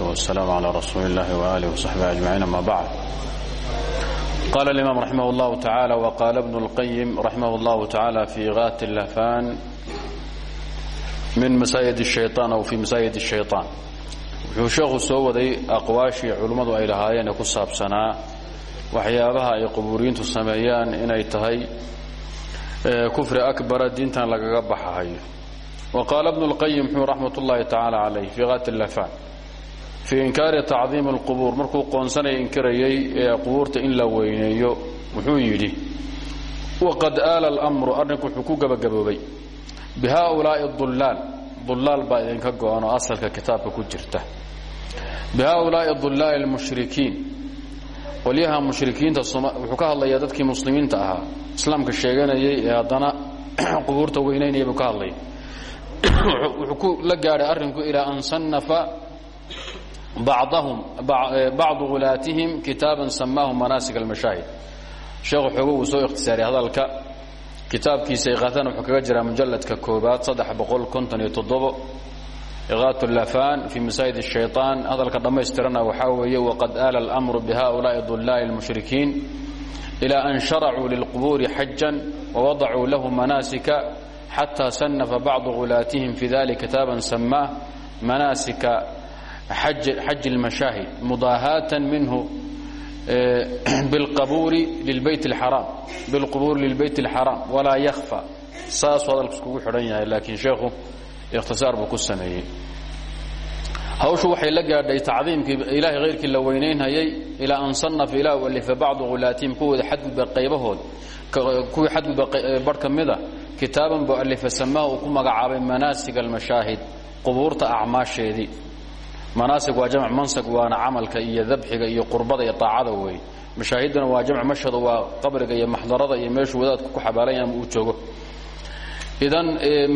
والسلام على رسول الله وآله وصحبه أجمعين أما بعد قال الإمام رحمه الله تعالى وقال ابن القيم رحمه الله تعالى في غاة اللهفان من مسايد الشيطان أو في مسايد الشيطان wuxuu sheekhu soo waday aqwaashii culimmadu ay lahaayeen ee ku saabsanaa waxyaabaha ay qubuuriyiintu sameeyaan inay tahay kufri akbara diintan lagaga baxahayo wa qaala bnu اlqayim muxuu raxmat ullahi tacaala calayh fii qaat lafaan fii inkaari tacdiimi اlqubuur markuu qoonsanaya inkirayay ee qubuurta in la weyneeyo wuxuu yidhi waqad aala اlmru arrinku wuxuu ku gebagaboobay bihaؤulaaءi اdullaal dullaal baa idinka go-an oo asalka kitaabka ku jirta bihaؤulaaءi dullaali اlmushrikiin qolyaha mushrikiinta wuxuu ka hadlayaa dadkii muslimiinta ahaa islaamka sheeganayay ee haddana qubuurta weynaynaya buu ka hadlaya wuxuu ku la gaadhay arrinku ilaa an sanafa bacdahum bacdu ulaatihim kitaaban samaahu manaasik almashaahid sheekhu xoogo wuu soo ikhtisaaray hadalka kitaabkiisa iqaatan wuxuu kaga jiraa mujalladka koobaad saddex boqol konton iyo toddobo iqaat lafan fii masaajid shayطaan hadalka dhammaystirana waxaa weeye waqad aala almru bihaulaai dulaa'i اlmushrikiin ilaa an sharacuu lilqubuuri xajan wawadacuu lahu manaasika xataa sanafa bacdu ghulaatihim fi dalik kitaaban samaa manaasika xaji اlmashaahid mudaahaatan minhu bilqubuuri lilbayt اlxaraam walaa yakfa saasuu hadalku iskugu xidhan yahay laakiin sheekhu ikhtisaar buu ku sameeyey hawshu waxay la gaadhay tacdiimkii ilaahay hayrkii la weynaynhayay ilaa an sanaf ilaa alifa bacdu hulaatihim kuwooda xadgudba qaybahood kuwii xadgudba barh ka mida kitaaban buu alifa samaha uu ku magacaabay manaasig almashaahid qubuurta acmaasheedii manaasig waa jamc mansag waana camalka iyo dabxiga iyo qurbada iyo aacada wey mashaahiduna waa jamc mashhado waa qabriga iyo maxdarada iyo meeshuu wadaadku ku xabaalanya ama uu joogo. Idan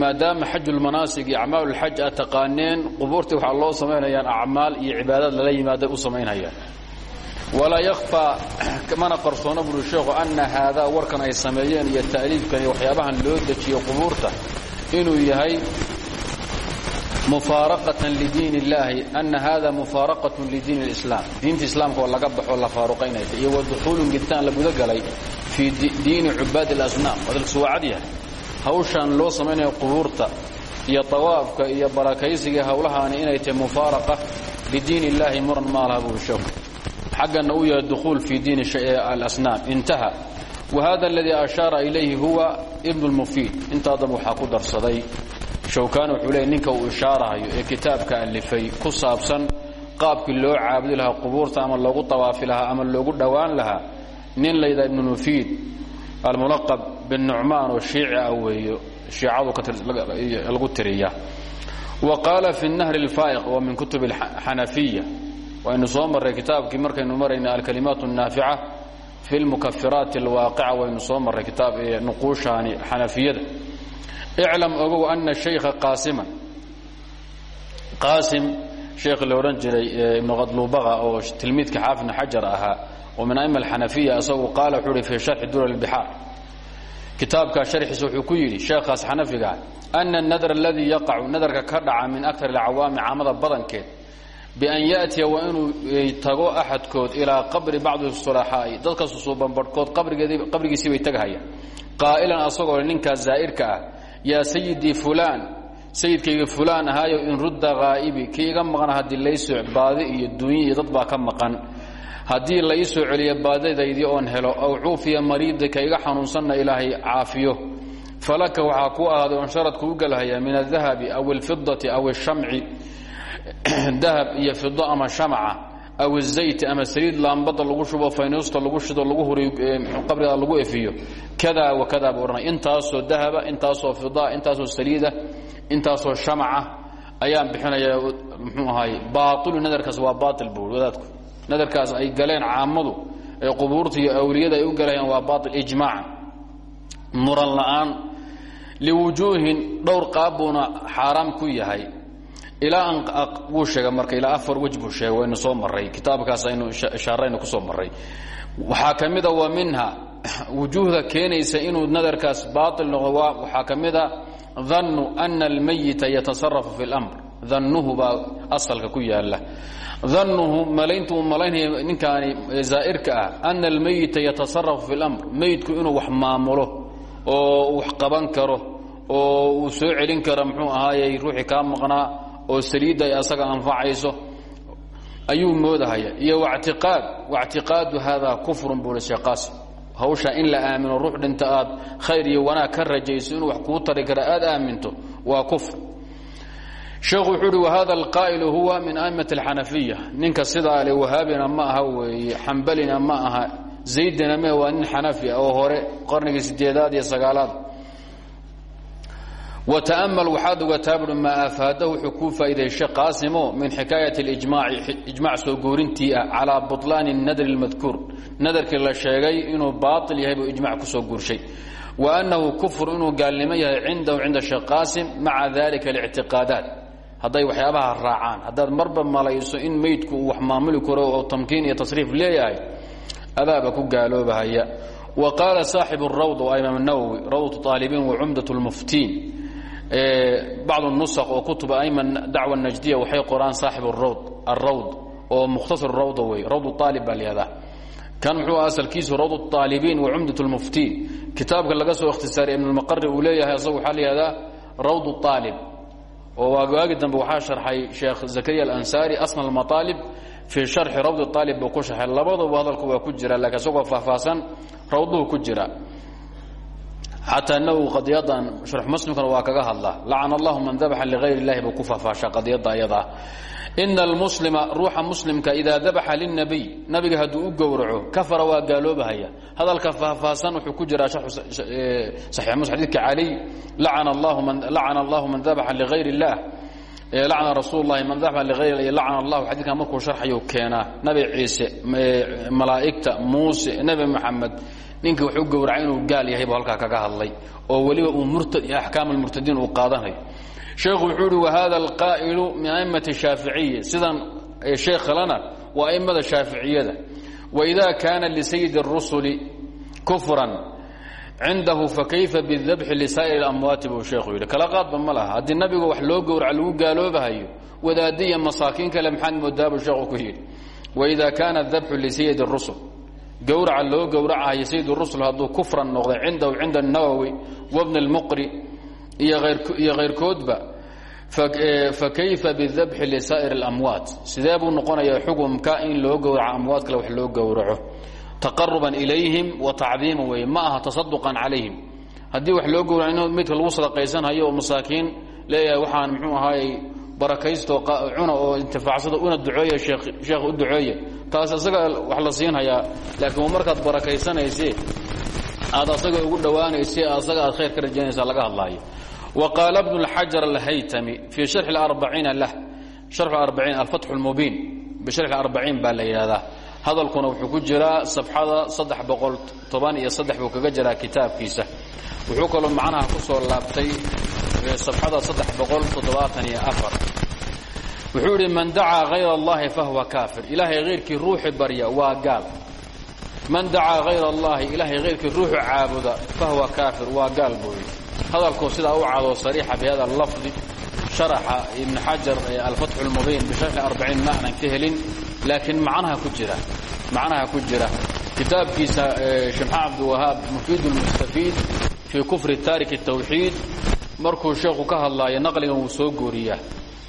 maadaama xajulmanaasig iyo acmaalulxaj aad taqaaneen qubuurtii waxaa loo samaynayaan acmaal iyo cibaadaad lala yimaaday u samaynayaan walaa yakfaa mana qarsoona buri sheekhu ana haadaa warkan ay sameeyeen iyo ta'liifkan iyo waxyaabahan loo dejiyo qubuurta inuu yahay mufaaraqatan lidiin illaahi ana hada mufaaraqatun lidiin اlislaam diinta islaamka oo laga baxo la faaruqa inay tahy iyo waduxuulun gitaan la gudagalay fii diini cubaadi اlasnaam hadalkiisu waa cad yahay hawshaan loo samaynayo qubuurta iyo tawaafka iyo barakaysiga hawlahaani inay tahay mufaaraqa lidiin illaahi muran maalaha buu sheeku xaggana uu yahay dukhuul fii diini alasnaam intaha wahada aladii ashaara ilayhi huwa ibn اlmufiid intaadan waxaa ku darsaday shawkaan wuxuu leeyay ninka uu ishaarahayo ee kitaabka alifay ku saabsan qaabkii loo caabudi lahaa qubuurta ama loogu dawaafi lahaa ama loogu dhowaan lahaa nin layidhaha ibnu nufiid almunaqab binnucmaan oo shiici ah weeyo shiicadu lagu tiriya. Wa qaala fi nahri alfaa'iq waa min kutub alxanafiya waynu soo marray kitaabkii markaynu marayna alkalimaat annaafica fi lmukafiraati alwaaqica waynu soo marray kitaab ee nuquushaani xanafiyada iclam ogow ana shaykha qaasiman qaasim sheekh la odhan jiray ibnu qadlubaqa oo tilmiidka xaafidna xajar ahaa oo min aima alxanafiya isagu qaala wuxuu uhi fii sharxi durar اlbixaar kitaabkaa sharxiisa wuxuu ku yidhi sheekhaas xanafigaa ana anadr aladii yaqacu nadarka ka dhaca min aktar alcawaami caamada badankeed bian yaأtiya waa inuu tago axadkood ilaa qabri bacdi sulaxaa'i dadka susuuban barhkood qabrigiisii bay tagahayaan qaa'ilan asagoo ninkaas zaa'irka ah yaa sayidii fulaan sayidkayga fulaan ahaayo in rudda haa'ibi kii iga maqan haddii laysoo baadi iyo duunyi iyo dad baa ka maqan. Haddii la ii soo celiyo baadidaydii oon helo aw cuufiya mariidika iga xanuunsanna ilaahay caafiyo. Falaka waxaa kuu ahaaday oon sharad kuu gelhayaa min adahabi aw alfidati aw ashamci dahab iyo fido ama shamaca aw azayti ama saliid laambada lagu shubo faynuusta lagu shido lagu huriyo qabriga lagu efiyo. Kada wa kada buu odhanay intaasoo dahaba intaasoo fida intaasoo saliida intaasoo shamaca ayaan bixinaya muxuu ahaay baailu nadarkaas waa baail buu wadaadku. Nadarkaas ay galeen caamadu ee qubuurta iyo awliyada ay u galayaan waa baail ijmaacan muran la'aan liwujuuhin dhowr qaab buuna xaaraam ku yahay sheegay marka ilaa afar wej buu sheegay waynu soo marray. Kitaabkaas aynu ishaaraynu ku soo marray. Waxaa ka mida minha. Wujuuhda keenaysa inuu nadarkaas baail noqdo waxaa ka mida dannu ana almayita yatasarafu fi اlamr dannuhu baa asalka ku yaalla dannuhu malayntu uu malaynaya ninkaani zaa'irka ah. Ana almeyita yatasarafu fi meydku inuu wax maamulo oo wax qaban karo oo soo celin karo muxuu ahaayey ruuxii kaa maqnaa oo saliidda ay asaga anfacayso ayuu moodahaya. Iyo wtiqaad wاctiqaadu hada kufrun buu li sheekh qaasim. Hawshaa in la aamino ruux dhinta aad khayr iyo wanaag ka rajayso inuu wax kuu tari kara aad aaminto waa kufr. Sheekhu wuxuu uhi wahada alqaa'ilu huwa min a'immati alxanafiya ninka sidaa le wahaabina ma aha weeye xambalina ma aha zaydina me waa nin xanafi ah oo hore qarnigii sideedaad iyo sagaalaad wata'amal waxaad ogataa buui maa afaadahu wuxuu kuu faa'iideeyey sheekh qaasimo min xikaayat اlijmaaci ijmac soo goorintii ah calaa buطlaani nadri اlmadkuur nadarkii la sheegay inuu baail yahay buu ijmac kusoo guurshay wa annahu kufr inuu gaalnimo yahay cindahu cinda sheekh qaasim maca dalika اlictiqaadaat hadday waxyaabaha raacaan haddaad marba malayso in meydku uu wax maamuli karo oo tamkiin iyo tasriif leeyahay adaaba ku gaaloobahaya wa qaala saaxibu اrawd waa imaam اnawowi rawdatu aalibiin wa cumdaة اlmuftiin bacd nusq oo kutuba ayman dacwa najdiya waxay qoraan saaxib rawd arawd oo mukhtasar rawda wey rawd aalib baa lyahdaa kan muxuu asalkiisu rawd aalibiin wa cumdat lmuftiin kitaabka laga soo ikhtisaariya ibn lmaqari uu leeyahay asagu waxaa layihahdaa rawd aalib oo waagi dambe waxaa sharxay sheekh zakariya alansaari asna almaaalib fii sharxi rawd aalib buu ku sharxay labaduba hadalku waa ku jira lakiin isagoo faahfaahsan rawduhu ku jira xataa nawowi qadiyadan sharx muslimkana waa kaga hadla lacana allahu man dabaxa ligayr اllahi buu ku faahfaashaa qadiyadda ayadaa ina almuslima ruuxa muslimka idaa dabaxa lilnabiy nabiga hadduu u gowraco kafara waa gaaloobahaya hadalka faahfaahsan wuxuu ku jiraa xadidka caliy lacana allahu man dabaxa ligayr اllah lacna rasuul lahi man dabaxa ligayr lacana allahu xadiidkan markuu sharxayu keenaa nabi ciise malaa'igta muuse nebi moxamed ninkii wuxuu gowracay inuu gaal yahay buu halkaa kaga hadlay oo weliba uu murtad iyo axkaam almurtadiin uu qaadanayo sheekhu wuxuu uhi wahada alqaa'ilu min a'immati shaaficiya sidan sheekh kalena waa a'immada shaaficiyada waida kaana lisayidi الrusuli kufran cindahu fakayfa bidabxi lisaa'ir اlamwaati buu sheekhu yidhi kala qaadba ma laha haddii nabiga wax loo gowraco lagu gaaloobahayo wadaadi iyo masaakiin kale maxaad moodaa buu sheekhu ku yidhi waida kaana dabxu lisayidi الrusul gowraca loo gowracahayo sayid rusul hadduu kufran noqday cindahu cinda الnawowi wabn اlmuqri iyo kayrkoodba fakayfa bidabxi lisaa'ir اlamwaat sidee buu noqonayaa xukumka in loo gowraco amwaad kale wax loo gowraco taqaruban ilayhim wa tacdiima wey ma aha tasaduqan calayhim haddii wax loo gowraco in midka lagu sadaqaysanhayo oo masaakiin leeyahay waxaan mxuu ahaayey barakaysto cuna oo intifaacsado una ducooye sheekh u ducooye taas isaga wax la siinhayaa laakiin markaad barakaysanaysee aad asaga ugu dhowaanaysee asaga aad khayr ka rajaynaysaa laga hadlaayo. Wa qaala bnu xajar alhaytami fii sharxi arbaciina lah sharxu arbaciin alfatxu lmubiin bisharxi arbaciin baa la yidhaahdaa. Hadalkuna wuxuu ku jiraa sabxada saddex boqol toban iyo saddex buu kaga jiraa kitaabkiisa wuxuu kaloo macnaha ku soo laabtay safxada wuxuu idhi man dacaa hayr allahi fahuwa kaafir. Ilaahay hayrkii ruuxi barya waa gaal. Man dacaa hayr allahi ilaahay hayrkii ruuxu caabuda fahuwa kaafir waa gaal buu yidhi hadalkuu sidaa u cadoo sariixa bi hada lafdi sharaxa ibn xajar alfatxu lmubiin bisharxi arbaciin ma aanan ka helin laakiin macnaha ku jira macnaha ku jira. Kitaabkiisa shemxa cabdiwahaab mufiid lmustafiid fii kufri taariki tawxiid markuu sheekhu ka hadlaayo naqligan wuu soo gooriyaa.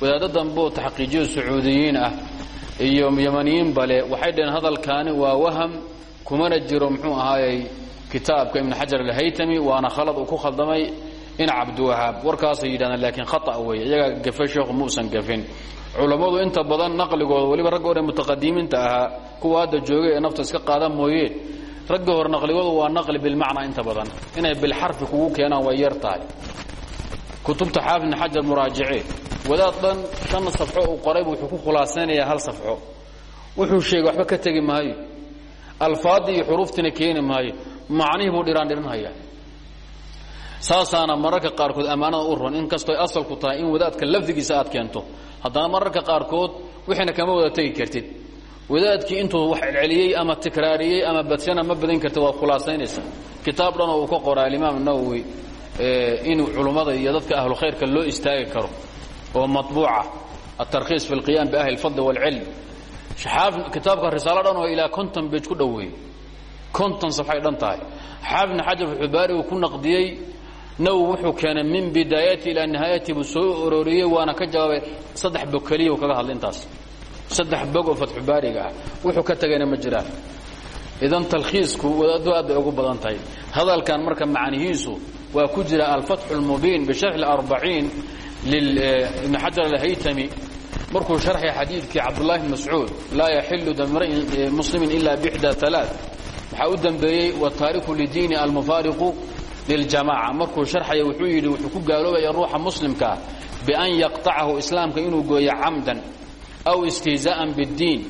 Wadaaddo dambeo taxqiijiyo sacuudiyiin ah iyo yamaniyiin bale waxay dhaheen hadalkaani waa waham kumana jiro muxuu ahaayey kitaabka ibn xajar alhaytami waana khalad uu ku khaldamay ina cabdiwahaab warkaasay yidhahdeen laakiin khata weeye iyagaa gafe sheekhu muusan gafin. Culammadu inta badan naqligooda weliba ragga hore mutaqadimiinta ahaa kuwa hadda joogay ee nafta iska qaada mooye ragga hore naqligoodu waa naqli bilmacnaa inta badan. Inay bilxarfi kugu keenaan way yar tahay. Kutubta xaafid ibn xajar muraajicee wadaad dhan shan safxo uu qoraybu wuxuu ku khulaasaynayaa hal safxo. Wuxuu sheegay waxba ka tegi maayo. Alfaadii iyo xuruuftiina keeni maayo. Macnihii buu dhiraan dhiranhayaa saasaana mararka qaarkood ammaanada u ron in kastoy asalku tahay in wadaadka lafdigiisa aad keento haddana mararka qaarkood wixiina kama wada tegi kartid wadaadkii intuu wax celceliyey ama tikraariyey ama badsana ma badin kartid waad khulaasaynaysaa kitaab dhanoo uu ka qora alimaam nawowi in culummada iyo dadka ahlu khayrka loo istaagi karo oo maطbuuca atarkhiis fi اlqiyam biahli اlfadl wاlcilm xaafid kitaabka risaalo dhan oo ilaa konton bej ku dhoweeyey konton safxay dhan tahay xaafidna xajar xubaari uu ku naqdiyey nawowi wuxuu keenay min bidaayati ilaa nihaayati buu soo ororiyey waana ka jawaabay saddex bog keliya kaga hadlay intaas saddex bog oo fatxu baariga ah wuxuu ka tagayna ma jiraan. Idan talkhiisku wadaadu aad bay ugu badan tahay. Hadalkan marka macnihiisu waa ku jira alfatxu اlmubiin bisharxi اlarbaciin eh, ibni xajar alhaytami. Markuu sharxay xadiidkii cabdullaahi mascuud laa yaxilu damri eh, muslimin ila bixda alaa waxaa u dembeeyey wataariku lidiini almufaariqu liljamaca markuu sharxaya wuxuu yidhi wuxuu ku gaaloobaya ruuxa muslimkaa bian yaqtacahu islaamka inuu gooyo camdan aw istihzaan biddiin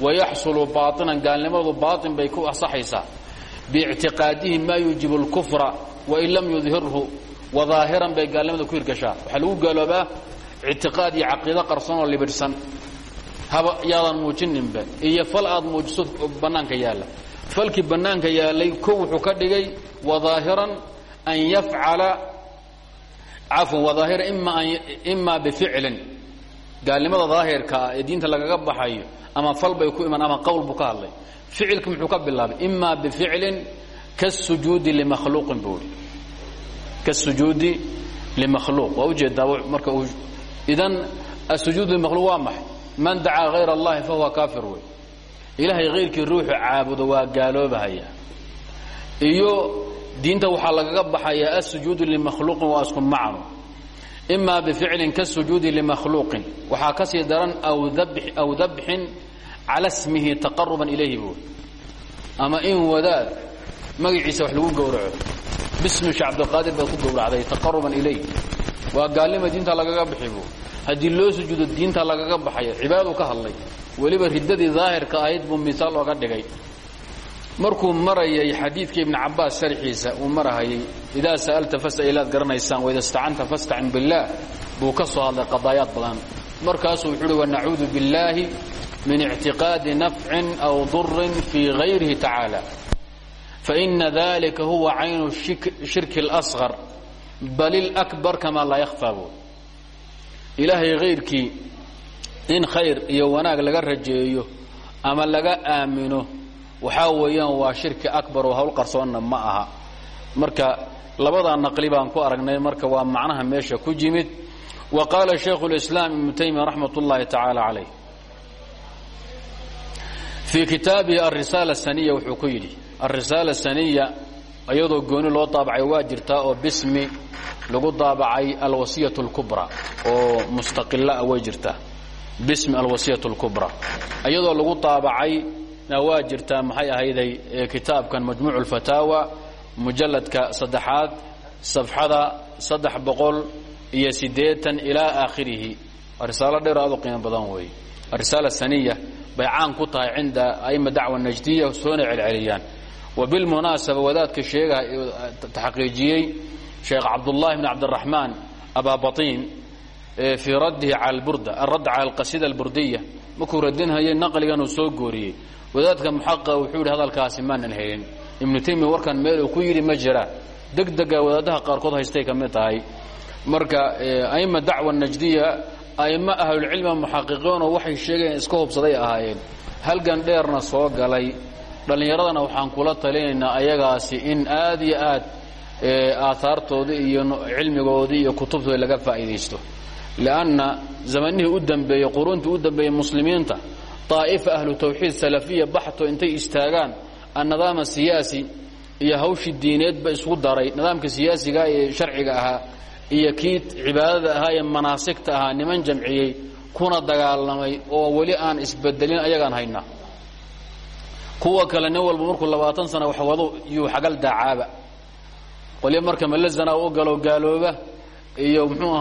wayaxsulu baainan gaalnimadu baain bay ku asaxaysaa biictiqaadihim maa yuujibu lkufra wain lam yudhirhu wadaahiran bay gaalnimada ku hirgashaa. Waxaa lagu gaaloobaa ictiqaad iyo caqiido qarsanoo libidhsan. Haba yaadan muujininba iyo fal aad muujiso bannaanka yaalla. Falkii bannaanka yaallay ko wuxuu ka dhigay wadaahiran an yafcala cafwan wadaahira ima bificlin gaalnimada daahirkaa ee diinta lagaga baxayo ama fal bay ku iman ama qowl buu ka hadlay. Ficilki muxuu ka bilaabay ima bificlin kasujuudi limakhluuqin buu i kasujuudi limakhluuq waa u jeedaa marka idan asujuud limakhluuq waa maxay? Man dacaa hayr allahi fahuwa kaafir wey. Ilaahay hayrkii ruuxu caabudo waa gaaloobahaya. Iyo diinta waxaa lagaga baxayaa asujuudu limakhluuqin waa isku macno ima bificlin kasujuudi limakhluuqin waxaa ka sii daran aw dabxin cala smihi taqaruban ilayhi buui ama in wadaad magaciisa wax lagu gowraco bismi shee cabdilqaadir baad ku gowracday taqaruban ilayh waa gaalnima diinta lagaga bixi buu haddii loo sujuudo diinta lagaga baxaya cibaadadu ka hadlay weliba riddadii daahirka ahayd buu misaal ooga dhigay markuu marayay xadiidka ibn cabaas sharxiisa uu marahayay idaa sa'alta fas'al ilaad garanaysaan waida istacanta fastacin billaah buu ka soo hadlay qadaayaad badan. Markaasuu wuxuu uhi wanacuudu billaahi min ictiqaadi nafcin aw durin fii hayrihi tacaala. Faina dalika huwa caynu shirki اlasqar bal ilakbar kamaa laa yakhfaa buu ilaahay hayrkii in khayr iyo wanaag laga rajeeyo ama laga aamino waxaa weeyaan waa shirki akbar oo hawl qarsoonna ma aha marka labadaa naqli baan ku aragnay marka waa macnaha meesha ku yimid wa qaala shaykhu اlislaam ibnu taymiya raxmat ullaahi tacaala calayh fii kitaabihi alrisaala saniya wuxuu ku yidhi alrisaala saniya iyadoo gooni loo daabacay waa jirtaa oo bismi lagu daabacay alwasiyat اlkubra oo mustaqila way jirtaa bismi alwasiyat اlkubra iyadoo lagu daabacay na waa jirtaa maxay ahayday kitaabkan majmuuc اlfataawa mujalladka saddexaad safxada saddex boqol iyo siddeetan ilaa aakhirihi. Risaalo dheer aad u qiimo badan weeye. Arisaala saniya bay caan ku tahay cinda aima dacwa najdiya soona celceliyaan. Wa bilmunaasaba wadaadka sheega taxqiijiyey sheekh cabdullahi bn cabdiraxmaan ababatiin fii raddihi cala alburda alradd cala alqasida alburdiya markuu radinhayay naqligan uu soo gooriyey wadaadka muxaqiqa wuxuu yidhi hadalkaasi maanan helin. Ibnu taymiya warkan meel uu ku yidhi ma jiraan deg dega wadaadaha qaarkood haystay ka mid tahay. Marka aima dacwa najdiya aimo ahlulcilmiga muxaqiqiinoo waxay sheegayeen iska hubsaday ahaayeen. Halgan dheerna soo galay. Dhallinyaradana waxaan kula talinaynaa ayagaasi in aad iyo aad aahaartoodii iyo cilmigoodii iyo kutubtooda laga faa'iidaysto. Lianna zamanihii u dambeeyey quruuntii u dambeeyey muslimiinta daa'ifa ahlu tawxiid salafiya baxto intay istaagaan annadaama siyaasi iyo hawshii diineedba isku daray nidaamka siyaasiga ee sharciga ahaa iyo kii cibaadada ahaa ee manaasigta ahaa niman jamciyey kuna dagaalamay oo weli aan isbedelin ayagaan haynaa kuwa kale nin walba markuu labaatan sana wax wado yuu xagal daacaaba qolyo marka malazana u galo gaalooba iyo muxuu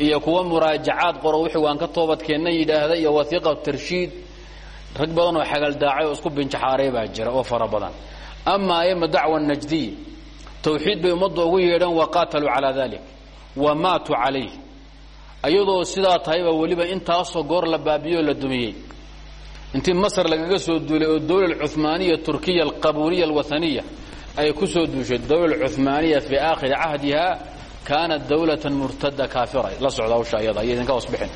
iyo kuwo muraajacaad qoro wixii waan ka toobadkeenna yidhaahda iyo wasiiqa tarshiid rag badan oo xagal daacay oo isku binjaxaaray baa jira oo fara badan. Ama aima dacwa najdiy tawxiid bay ummadda ugu yeedhaan waqaataluu calaa dalik wa maatuu calayh ayadoo sidaa tahayba weliba intaasoo goor la baabiyo la dumiyey. Intii masr lagaga soo duulay oo dawla cumaaniya turkiya alqabuuriya alwaaniya ay ku soo duushay dawla cumaaniya fii aakhiri cahdiha kaanat dawlatan murtada kaafira la socda hawsha ayada ayay idinka hoos bixin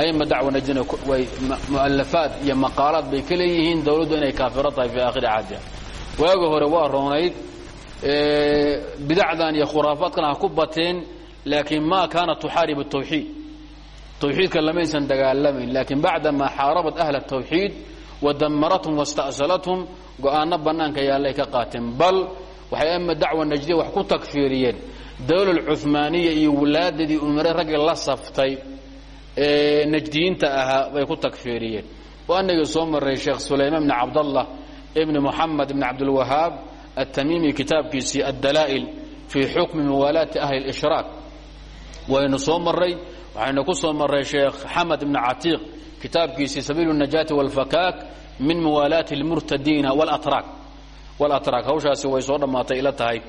ayma dacwa najdina way mu'alafaad iyo maqaalaad bay ka leeyihiin dawladdu inay kaafiro tahay fii aakhiri cahdiha waaga hore waa roonayd bidacdan iyo khuraafaadkan ha ku bateen laakiin ma kaanat tuxaaribu tawxiid tawxiidka lamaysan dagaalamayn laakiin bacdamaa xaarabat ahla tawxiid wa damarathum wasta'salathum go'aano bannaanka yaallay ka qaateen bal waxay ama dacwa najdiya wax ku tagfiiriyeen dawlal cumaaniya iyo walaadadii umare raggii la saftay ee najdiyiinta ahaa bay ku takfiiriyeen oo anagii soo marray sheekh sulaymaan bni cabdallah ibni moxamed ibni cabdilwahaab atamiimi kitaabkiisii addalaa'il fii xukmi muwaalaati ahli lishraaq waynu soo marray waxaynu ku soo marray sheekh xamed ibni catiiq kitaabkiisii sabiilu najaati walfakaak min muwaalaati lmurtadiina walatraak hawshaasi way soo dhammaatay ila tahay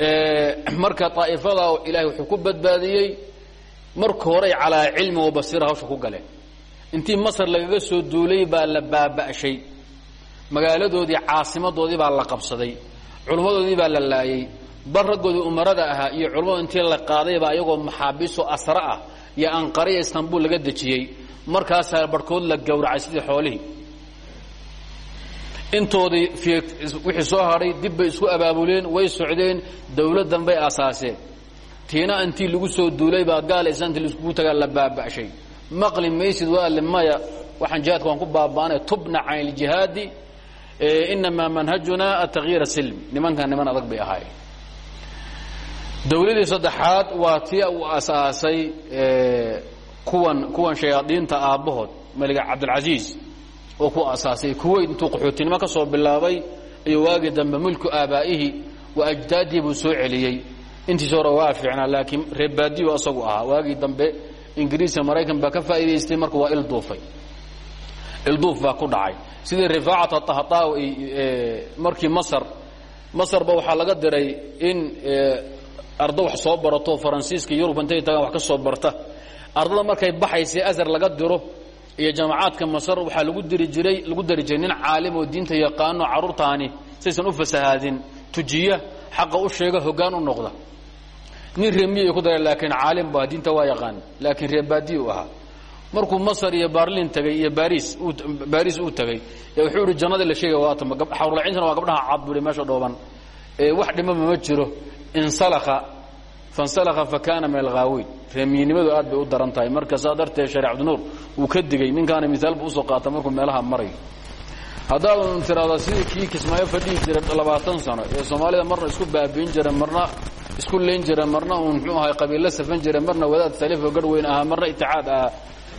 marka aa'ifada ilahay wuxuu ku badbaadiyey marka horay calaa cilmi wa basiira hawsha ku galeen. Intii masar lagaga soo duulay baa la baaba'shay. Magaaladoodii caasimadoodii baa la qabsaday. Culimmadoodii baa la laayey bar raggoodii umarada ahaa iyo culimmadu intii la qaadaybaa iyagoo maxaabiisoo asra ah iyo anqariya istanbul laga dejiyey. Markaasaa barhkood la gowracay sidii xoolihii intoodii wixii soo hadhay dib bay isku abaabuleen way socdeen dawladdan bay asaaseen tiina intii lagu soo duulay baa gaala islaantii laiskugu tagaa la baaba'shay. Maqli maysid waale maya waxaan jihaadka waan ku baaba'anay tubna can iljihaadi inamaa manhajuna atagyiir silmi nimankan niman adag bay ahaayeen. Dawladii saddexaad waa tii uu asaasay kuwan kuwan shayaadiinta aabbahood meliga cabdilcasiis oo ku asaasay kuwayt intuu qaxootinimo ka soo bilaabay iyo waagii dambe mulku aabaa'ihi wa ajdaadii buu soo celiyey. Intiis hore waa fiicnaa laakiin reebaadiyu asagu ahaa. Waagii dambe ingiriiska maraykan baa ka faa'idaystay marka waa ilduufay ilduuf baa ku dhacay. Sidii rifaacat aطahطaawi markii masr masrba waxaa laga diray in ardo wax soo barato faransiiska yurub intay tagaan wax ka soo barta. Ardada markay baxaysa azar laga diro iyo jaamacaadka masr waxaa lagu diri jiray lagu dari jiray nin caalim oo diinta yaqaano carruurtaani saysan u fasahaadin tujiya xaqa u sheega hoggaan u noqda. Nin reemiya ku dara laakiin caalim ba diinta waa yaqaan laakiin reebaadiy u ahaa. Markuu masr iyo barlin tagay iyo baris baris uu tagay wuxuu ihi jannadii la sheegay waata xawrlacintana waa gabdhaha cad bui meesha dhooban. Wax dhimaba ma jiro insalaka fansalaka fakana min alghaawiin reemiynimadu aad bay u daran marka saa darteed shareecabdinuur uu ka digay ninkaana misaalba u soo qaata markuu meelaha marayo haddaad tiraado sidii kii kismaayo fadhihi jira labaatan sano ee soomaalida marna isku baabiin jira marna isku leyn jira marna uun muxuu ahay qabiilla safan jira marna wadaad salifoo garhweyn ahaa marna itixaad ahaa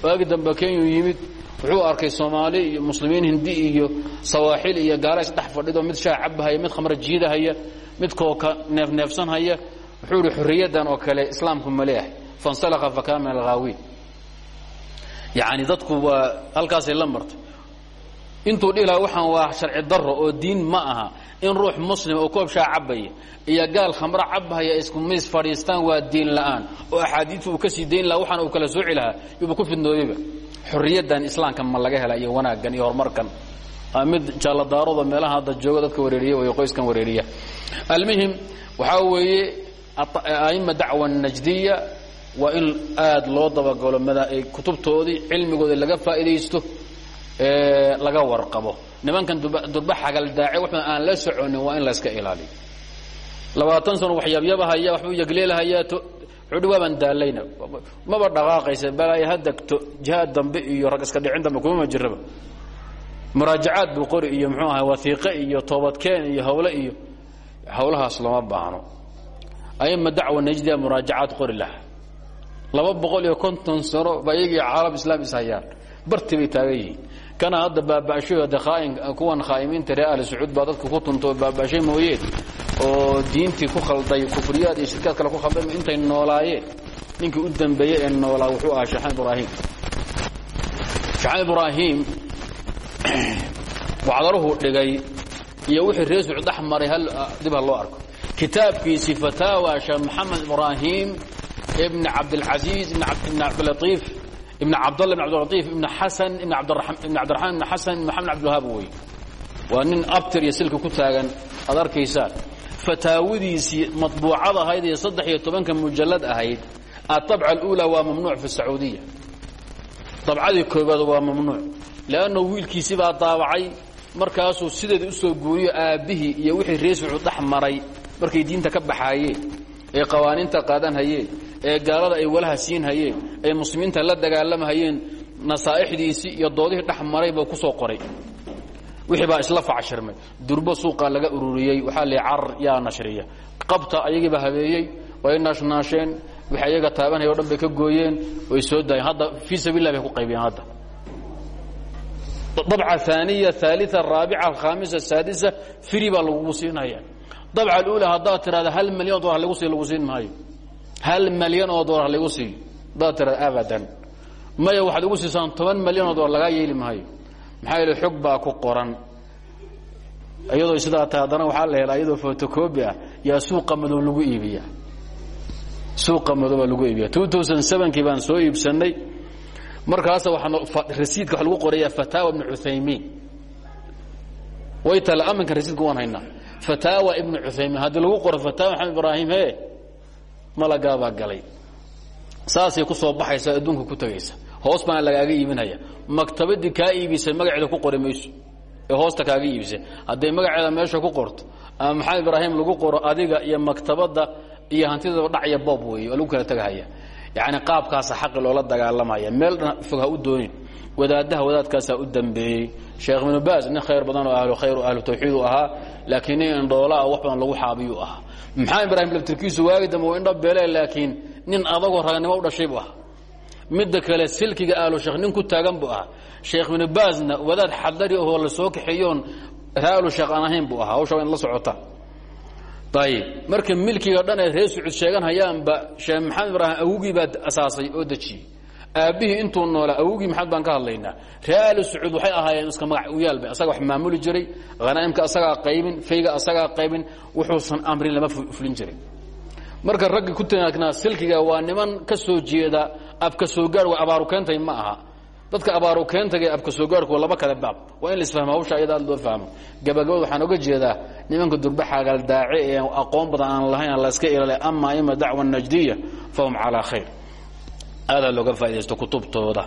waagi dambe kenyuu yimid wuxuu arkay soomaali iyo muslimiin hindi iyo sawaaxil iyo gaala isdhex fadhido mid shaah cabahaya mid khamra jiidahaya mid kooka neefneefsanhaya wuxuu ihi xorriyaddan oo kale islaamku ma leeyahay. Fansalaka fakana min alghaawiin. Yacni dadku waa halkaasay la martay. Intuu dhihi laha waxaan waa sharci daro oo diin ma aha. In ruux muslim oo koob shaa cabaya iyo gaal khamro cabahaya isku miis fadhiistaan waa diin la'aan. Oo axaadiitu uu ka sii dayn lahaa waxaana uu kala sooci lahaa yuuba ku fidnooyeyba xorriyaddan islaamka ma laga hela iyo wanaaggan iyo horumarkan. Mid jaalladaaroda meelaha hadda jooga dadka wareeriya way qoyskan wareeriya. Almuhim waxaa weeye aima dacwa najdiya waa in aad loo dabagalo kutubtoodii cilmigoodii laga faa'iidaysto laga warqabo. Nimankan durba xagaldaace wax aan la soconin waa in layska ilaaliyo labaatan sano waxyaabyabahaya waxbuu yagleelhayaa udhi waabaan daalayna maba dhaqaaqaysa balay ha degto jihaad dambe iyo rag iska dhicin dambe kumama jiraba. Muraajacaad buu qori iyo muxuu ahay waiiqe iyo toobadkeen iyo hawle iyo hawlahaas lama baahno ayma dacwa najdia muraajacaad qori laha laba boqol iyo konton sano ba iyagii caalam islaam ishayaan barti bay taagan yihiin kana hadda baaba'shay de khaain kuwan khaa'imiinta reer ahli sacuud baa dadka ku tunto baaba'shay mooyeen oo diintii ku khalday kufriyaad iyo shirkaad kale ku khalday intay noolaayeen ninkii u dambeeyey ee noolaa wuxuu ahaa shaxaan ibraahim shaxaan ibraahim wacdaruhuu dhigay iyo wixii reer sacuud dhex maray dib ha loo arko kitaabkiisii fataawa sheekh maxamed ibraahim ibn cabdilcasiis ibn cabdilaiif ibn cabdalla ibn abdilaiif ibn xasan ibn cabdiraxmaan ibn xasan ibn maxamed abdilwahaab wey waa nin abtir iyo silka ku taagan aad arkaysaan fataawidiisii maطbuucad ahayd iyo saddex iyo tobanka mujallad ahayd aabca اlأulى waa mamnuuc fi الsacuudiya dabcadii koobaad waa mamnuuc lanno wiilkiisii baa daabacay markaasuu sideeda usoo guuriyo aabbihii iyo wixii reesficu dhex maray markay diinta ka baxaayeen ee qawaaniinta qaadan hayeen ee gaalada ay walaha siin hayeen ee muslimiinta la dagaalamahayeen nasaa'ixdiisii iyo doodihii dhex maray buu ku soo qoray. Wixii baa isla facshirmay durbo suuqaa laga ururiyey waxaa la carar yaa nashriya. Qabta ayagiiba habeeyey way naashnaasheen wixii ayaga taabanaya o dhan bay ka gooyeen way soo daayeen. Hadda fii sabilah bay ku qaybiyeen hadda. Dabca aaniya aalia raabica alkhamisa saadisa firi baa lagugu siinaya dabca alula haddaad tirahda hal milyan o dolar lagu sii lagu siin maayo. Hal milyan oo dolar lagu siiyo haddaad tirahda abadan. Maya waxaad ugu siisaan toban milyan oo dolar lagaa yeeli maayo. Maxaa yeele xog baa ku qoran. Iyadoo sidaa tahay haddana waxaa la helaa iyadoo fotocobi ah yaa suuqa madow lagu iibiya suuqa madow baa lagu iibiya kii baan soo iibsanay markaas rasiidka wa lagu qoraya fataawa ibn uaymiin way tale aminkan rasiidka waan haynaa fataawa ibn uaymiin haddii lagu qoro fataawa maxamed ibraahim he malagaabaa galay. Saasay ku soo baxaysa adduunka ku tegaysa hoos baana lagaaga iibinaya. Maktabadii kaa iibisay magaceeda ku qori mayso. Ee hoosta kaaga iibisay. Hadday magaceeda meesha ku qorto ama maxamed ibraahim lagu qoro adiga iyo maktabadda iyo hantidaba dhacya boob weeye oo lagu kala tegahaya yani qaabkaasa xaqi loola dagaalamaya. Meel dhan fog ha u doonin wadaadaha wadaadkaasaa u dambeeyey. Sheekh ibnu baas nin khayr badan oo ahlu khayr ahlu tawxiid u laakiin nin indhoolaa wax badan lagu xaabiyuu ahaa. Maxamed ibraahim laftirkiisu waagi dambe waa indho beele laakiin nin adagoo raganimo u dhashay buu ahaa. Kale silkiga ahlu sheekh nin ku taagan buu ahaa. Sheekh ibnu baasna wadaad xadari ahoo la soo kaxeeyoon ahlu sheekh aan buu ahaa. Hawsha waa in la socota. Ayib marka milkiga dhan ee reer sacuud sheegan sheekh maxamed ibraahim awogii asaasay oo dejiyey aabbihii intuu noolaa awogii maxamed baan ka hadlaynaa. Reer ahlu sacuud waxay ahaayeen iska magac uyaalba asaga wax maamuli jiray hanaa'imka asagaa qaybin fayga asagaa qaybin wuxuusan amrin lama fulin jiray marka raggi ku taagnaa silkiga waa niman ka soo jeeda abka soo gaar wa abaaru keentay ma aha. Dadka abaaru keentaga ee abka soo gaarku waa laba kale baab. Waa in la isfahmo hawsha ayada aad loo fahmo. Gabagabada waxaan oga jeedaa nimanka durbaxaagal daace ee aqoon badan aan lahayn la iska ilaalay ama ima dacwa najdiya fahum calaa khayr aadaa looga faa'idaysto kutubtooda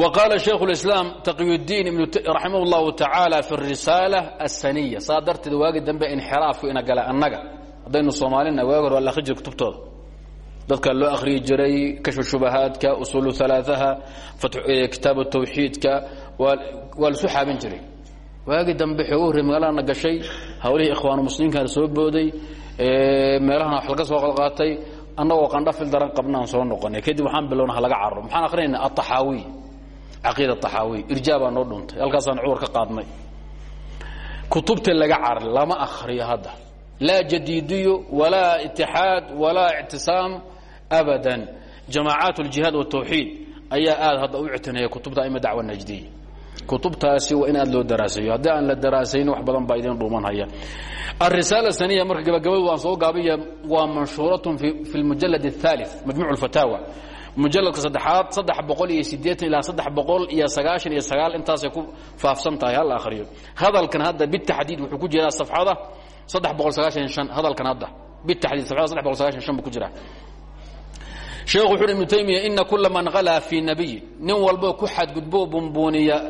wa qaala shaykhu lislaam taqiyudiin raximah llahu tacaala fi risaala asaniya saa darteed waagi dambe inxiraafku ina gala annaga haddaynu soomaalina waagi hore waa la akhri jira kutubtooda dadka loo akhriyi jiray kashfu shubahaadka usuulu alaaثaha kitaab tawxiidka waa lasu xaabin jiray waagii dambe xoogu horrey magaalana gashay hawlihii ikhwaanu muslimkaana soo booday meelahana wax laga soo qalqaatay annagoo qandhafil daran qabnaan soo noqonay. Kadib waxaan bilowna ha laga cararo maxaan akrinayna aaxaawiy caqiida taxaawiy irjaabaa noo dhuntay. Halkaasaan cuur ka qaadnay. Kutubta laga carari lama akhriyo hadda. Laa jadiidiyo walaa itixaad walaa ictisaam abadan. Jamaacaat اljihaad wاtawxiid ayaa aad hadda u ictineeya kutubta ama dacwa najdiya kutubtaasi waa in aad loo daraaseeyo haddii aan la daraasayni wax badan baa idin dhuumanhaya arisaala saniya marka gabagabadu waan soo gaabaya waa manshuuratun fi lmujalad اthaali majmuc اlfataawa mujaladka saddexaad saddex boqol iyo sideetan ilaa saddex boqol iyo sagaashan iyo sagaal intaasay ku faafsan tahay hal akhriyo. Hadalkan hadda bitaxdiid wuxuu ku jiraa safxada saddex boqol sagaashan iyo shan hadalkan hadda. Bitaxdiid safxada saddex boqol sagaashan shan buu ku jiraa sheekhu wuxu ibnu taymiya ina kula man halaa fii nabiyin nin walbo ku xadgudbo bumbuuniya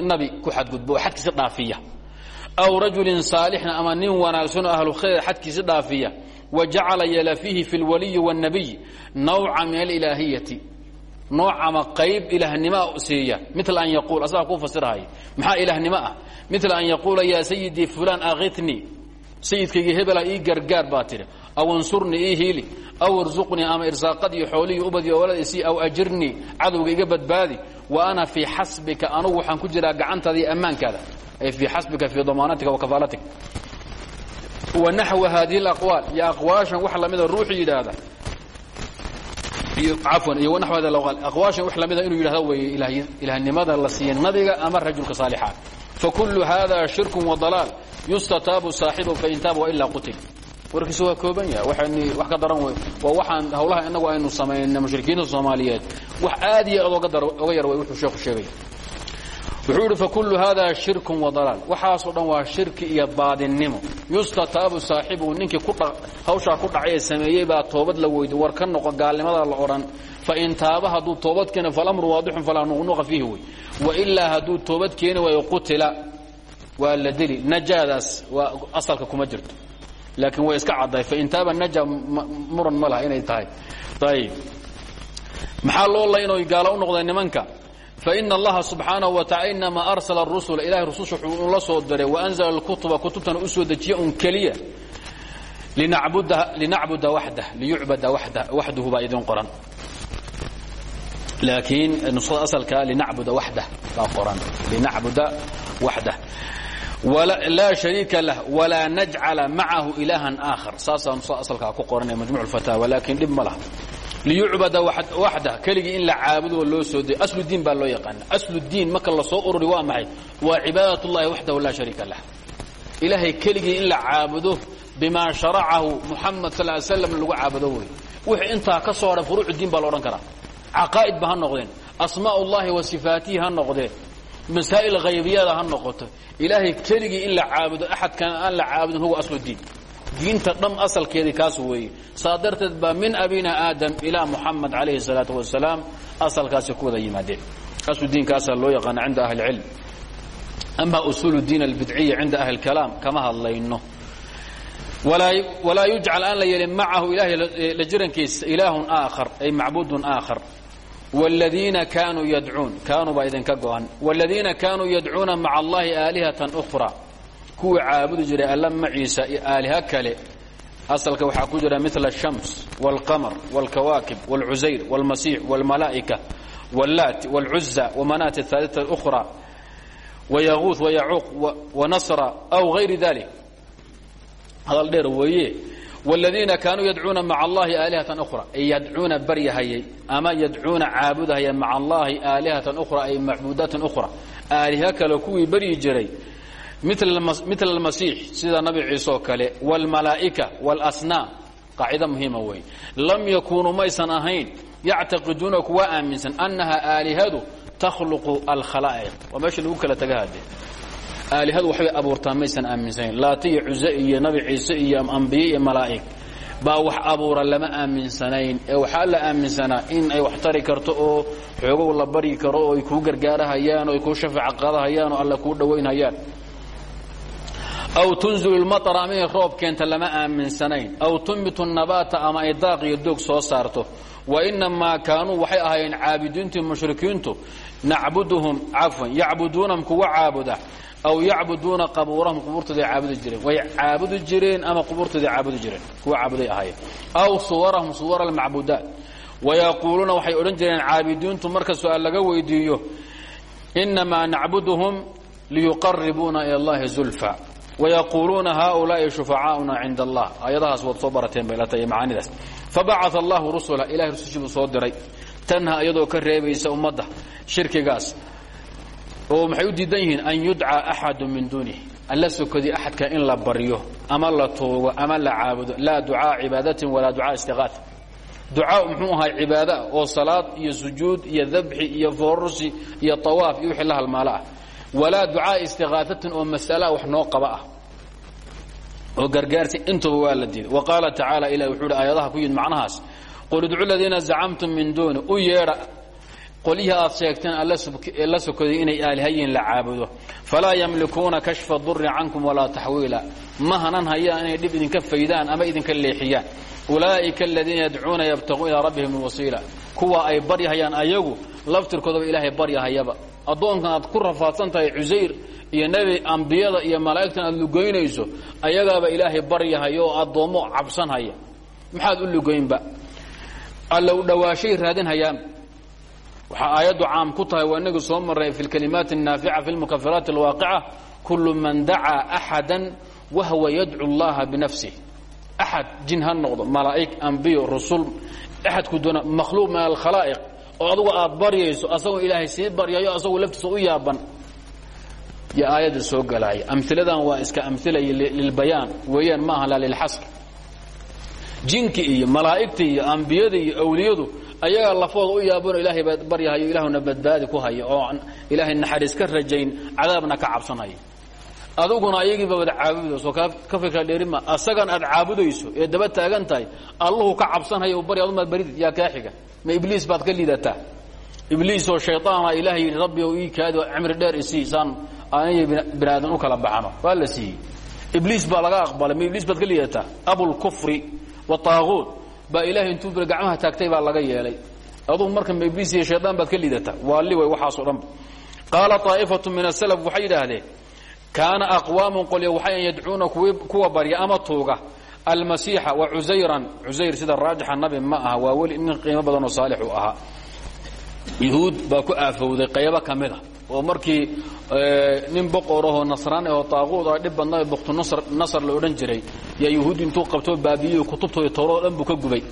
nabi ku xadgudbo oo xadkiisa dhaafiya. Aw rajulin saalixin ama nin wanaagsanoo ahlu khayr xadkiisa dhaafiya. Wa jacala yeela fiihi fi lwaliyi wاnnabiy nawca min alilaahiyati. Nooc ama qayb ilaahnimoa siiya. Mila an yaquul asagaa kuu fasirhaya maxaa ilaahnimo ah? An yaquula yaa sayidii fulan akitnii sayidkaygii hebela ii gargaar baa aw ansurnii ii hiili aw irsuqnii ama irsaaqadii xoolihii ubadiyo waladiisii aw ajirnii cadowga iga badbaadi wa ana fii xasbika anugu waxaan ku jiraa gacantaada iyo ammaankaada ay fii xasbika fii damaanatika wa kafaalatika wa naxwa haadihi alaqwaal iyo aqwaashan wax lamida ruuxu yidhaahda cafwan iyo wanaxw hadi alaqwaal aqwaashan wax lamida inuu yidhahdo weeye ilaahnimada la siiya nabiga ama rajulka saalixa fakulu hada shirku wadalaal yustataabu saaxibu fain taaba wailaa qutil warkiisu waa kooban yaha waxaan wax ka daran wey waa waxaan hawlaha inagu aynu samaynay mushrikiinta soomaaliyeed. Wax aad iyo aad oga oga yar way wuxuu sheekhu sheegaya wuxuu idhi fakullu hada shirkun wadalaal waxaasoo dhan waa shirki iyo baadinnimo yustataabu saaxibuhu ninkii hawshaa ku dhacay ee sameeyey baa toobad la weydi. War ka noqo gaalnimada la odhan fain taaba hadduu toobad keeno falamru waadixun falaa nuqnuqa fiihi wey. Wailaa hadduu toobad keeni waayo qutila waa la dili najaadaas waa asalka kuma jirto laakiin way iska caddahay fain taaba naja muran ma inay tahay. Ayib maxaa loo laynoy gaalo u noqdeen nimanka? Faina allaha subxaanahu wa tacala inamaa arsala rusula ilahay rususha wuxuu la soo diray waanzala alkutuba kutubtana u soo dejiya un keliya. Linacbuda waxdah liyucbada waxduhu baa idin qoran. Laakiin nusada asalka linacbuda waxdah baa qoran. Linacbuda waxdah laa shariika lah walaa najcala macahu ilaahan aakhar. Saasaa nusada asalkaa ku qoran ee majmuc lfataawa laakiin dhib ma laha. Liyucbada waxda keligii in la caabudo loo soo day asludiin baa loo yaqaana asludiin marka la soo ururi waa maxay? Waa cibaadat ullahi waxdahu laa shariika lah. Ilaahay keligii in la caabudo bimaa sharacahu muxamed sal ly slam lagu caabudo wey wixii intaa ka soo hadhay furuucu diin baa la odhan karaa. Caqaa'id ba ha noqdeen. Asmaa ullahi wa sifaatihi ha noqdeen masaa'il haybiyada ha noqoto. Ilaahay keligii in la caabudo axadkan aan la caabudin huwa asludiin diinta dham asalkeedii kaas weeye. Saa darteed baa min abina aadam ilaa muxamed calayhi salaatu wasalaam asalkaasi ku wada yimaadeen asludiinkaasaa loo yaqaana cinda ahli cilm. Ama usuul diin albidciya cinda ahli kalaam kama hadlayno. Walaa yujcal aan la yeelin macahu ilahay la jirankiisa ilaahun aakhar ay macbuudun aakhar wladiina kaanuu yadcuun kaanuu baa idinka go-an wladiina kaanuu yadcuuna maca allahi aalihatan ukhra kuwii caabudi jiray alla maciisa aaliha kale asalka waxaa ku jira mila الshams wاlqamar wاlkawaakib wاlcusayr wاlmasiix wاlmalaa'ika wاllaati wاlcuza wamanaati الثaaliثة الأkhra wayaguuث wayacuuq wanasra aw غayri dalik hadal dheer weeye wladiina kaanuu yadcuuna maca allahi aalihatan ukhra yadcuuna baryahayay ama yadcuuna caabudahaya maca allahi aalihatan ukhra ay macbuudaatan ukhra aaliha kale kuwii baryi jiray mitla almasiix sida nabi ciise oo kale wاlmalaa'ika wاlasnaam qaacido muhiima wey lam yakuunuu maysan ahayn yactaqiduuna kuwa aaminsan annaha aalihadu takhluqu alkhalaa'iq waa meesha lagu kala tagahade aalihadu waxbay abuurtaa maysan aaminsanayn. Laata iyo cuse iyo nabi ciise iyo ambiye iyo malaa'ig baa wax abuura lama aaminsanayn. Ee waxaa la aaminsanaa in ay wax tari karto oo xoogow la baryi karo oo ay kuu gargaarahayaan oo ay kuu shafaaca qaadahayaan oo alla kuu dhowaynhayaan aw tunzilu lmaطra ama inay roob keenta lama aaminsanayn. Aw tunbitu nabaata ama ay daaq iyo doog soo saarto. Wainamaa kaanuu waxay ahaayeen caabidiintu mushrikiintu nacbuduhum cafwan yacbuduunahum kuwa caabuda aw yacbuduuna qabuurahum qubuurtooday caabudi jireen way caabudi jireen ama qubuurtooday caabudi jireen kuwa caabuday ahaayeen aw suwarahum suwara almacbuudaat wayaquuluuna waxay odhan jireen caabidiintu marka su'aal laga weydiiyo innamaa nacbuduhum liyuqaribuuna ila allahi zulfa wayaquuluuna haulaai shufacaa'una cinda allah aayadahaas waad soo barateen bay la tahay macaanidaas fabacaa allahu rusula ilahay rusushii buu soo diray tanha iyadoo ka reebaysa oo maxay u diidan yihiin an yudcaa axadu min duunih alla sokodi axadka in la baryo ama la tuugo ama la caabudo. Laa ducaa cibaadatin walaa ducaa istiqaata ducaa muxuu ahaa cibaada oo salaad iyo sujuud iyo dabxi iyo foororsi iyo tawaaf iyo wixii la halmaalo ah. Walaa ducaa istiqaatatin oo masala wax noo qaba ah. Oo gargaarsi intuba waa la diiday. Wa qaala tacaala ilah wuxuu hi aayadaha ku yimid macnahaas qul idcu ladiina zacamtum min duuni u yeedha qolyihii aad sheegteen la sokoday inay aalihayiin la caabudo. Falaa yamlikuuna kashfa duri cankum walaa taxwiila. Ma hanan hayaan inay dhib idinka faydaan ama idinka leexiyaan. Ulaa'ika aladiina yadcuuna yabtaquun ilaa rabbihim alwasiila. Kuwa ay baryahayaan ayagu laftirkoodaba ilaahay baryahayaba addoonkan aad ku rafaadsan tahay cusayr iyo nebi ambiyada iyo malaa'igtan aad lugoynayso ayagaaba ilaahay baryahaya oo addoommo cabsanhaya maxaad u lugoynba alla u dhowaashay raadinhayaan waxaa aayaddu caam ku tahay waa inagii soo marray fi lkalimaati الnaafica fi lmukafiraati اlwaaqica kulu man dacaa axada wahwa yadcu اllaha binafsih axad jin ha noqdo malaa'ig ambiyo rusul axadku doona makhluuq min alkhalaa'iq oo adugu aad baryayso asagoo ilaahay sii baryayo asagoo laftiisa u yaaban yo aayadda soo galaaya amiladan waa iska amilaya lilbayaan weeyaan ma aha la lilxasr jinki iyo malaa'igta iyo ambiyada iyo awliyadu ayagaa lafooda u yaabano ilaahay baryahayo ilaahuna badbaadi ku haya oo ilaahay naxariis ka rajayn cadaabna ka cabsanaya aduguna ayagiiba wad caabudayso ka fikra dheerima asagan aad caabudayso ee daba taagan tahay alluhu ka cabsanhaya bari adumaad baridid yaa kaa xiga ma ibliis baad ka liidataa? Ibliis oo shayطaana ilahay yidhi rabbi o ii kaadi cimri dheer isii saan aanay bini aadan u kala baxano waa la siiyey. Ibliis baa laga aqbalay ma ibliis baad ka liidataa? Abulkufri waطaaguut baa ilahay intuu bir gacmaha taagtay baa laga yeelay. Aduu marka maybis iyo shaydaan baad ka liidataa waali way waxaaso dhanba qaala aa'ifatu min asalaf waxay yidhaahdeen kaana aqwaamun qolya waxay an yadcuuna kuwa barya ama tuuga. Almasiixa wa cusayran. Cusayr sida raajixa nabi ma aha waa weli nin qiimo badanoo saalix u ahaa. Yuhuud baa ku aafowday qaybo ka mid a oo markii nin boqorahoo nasraan ahoo taaquud ah dhib badna buktu nasr la odhan jiray yaa yuhuud intuu qabtoo baabiyiyo kutubtooda towrado dhan buu ka gubay.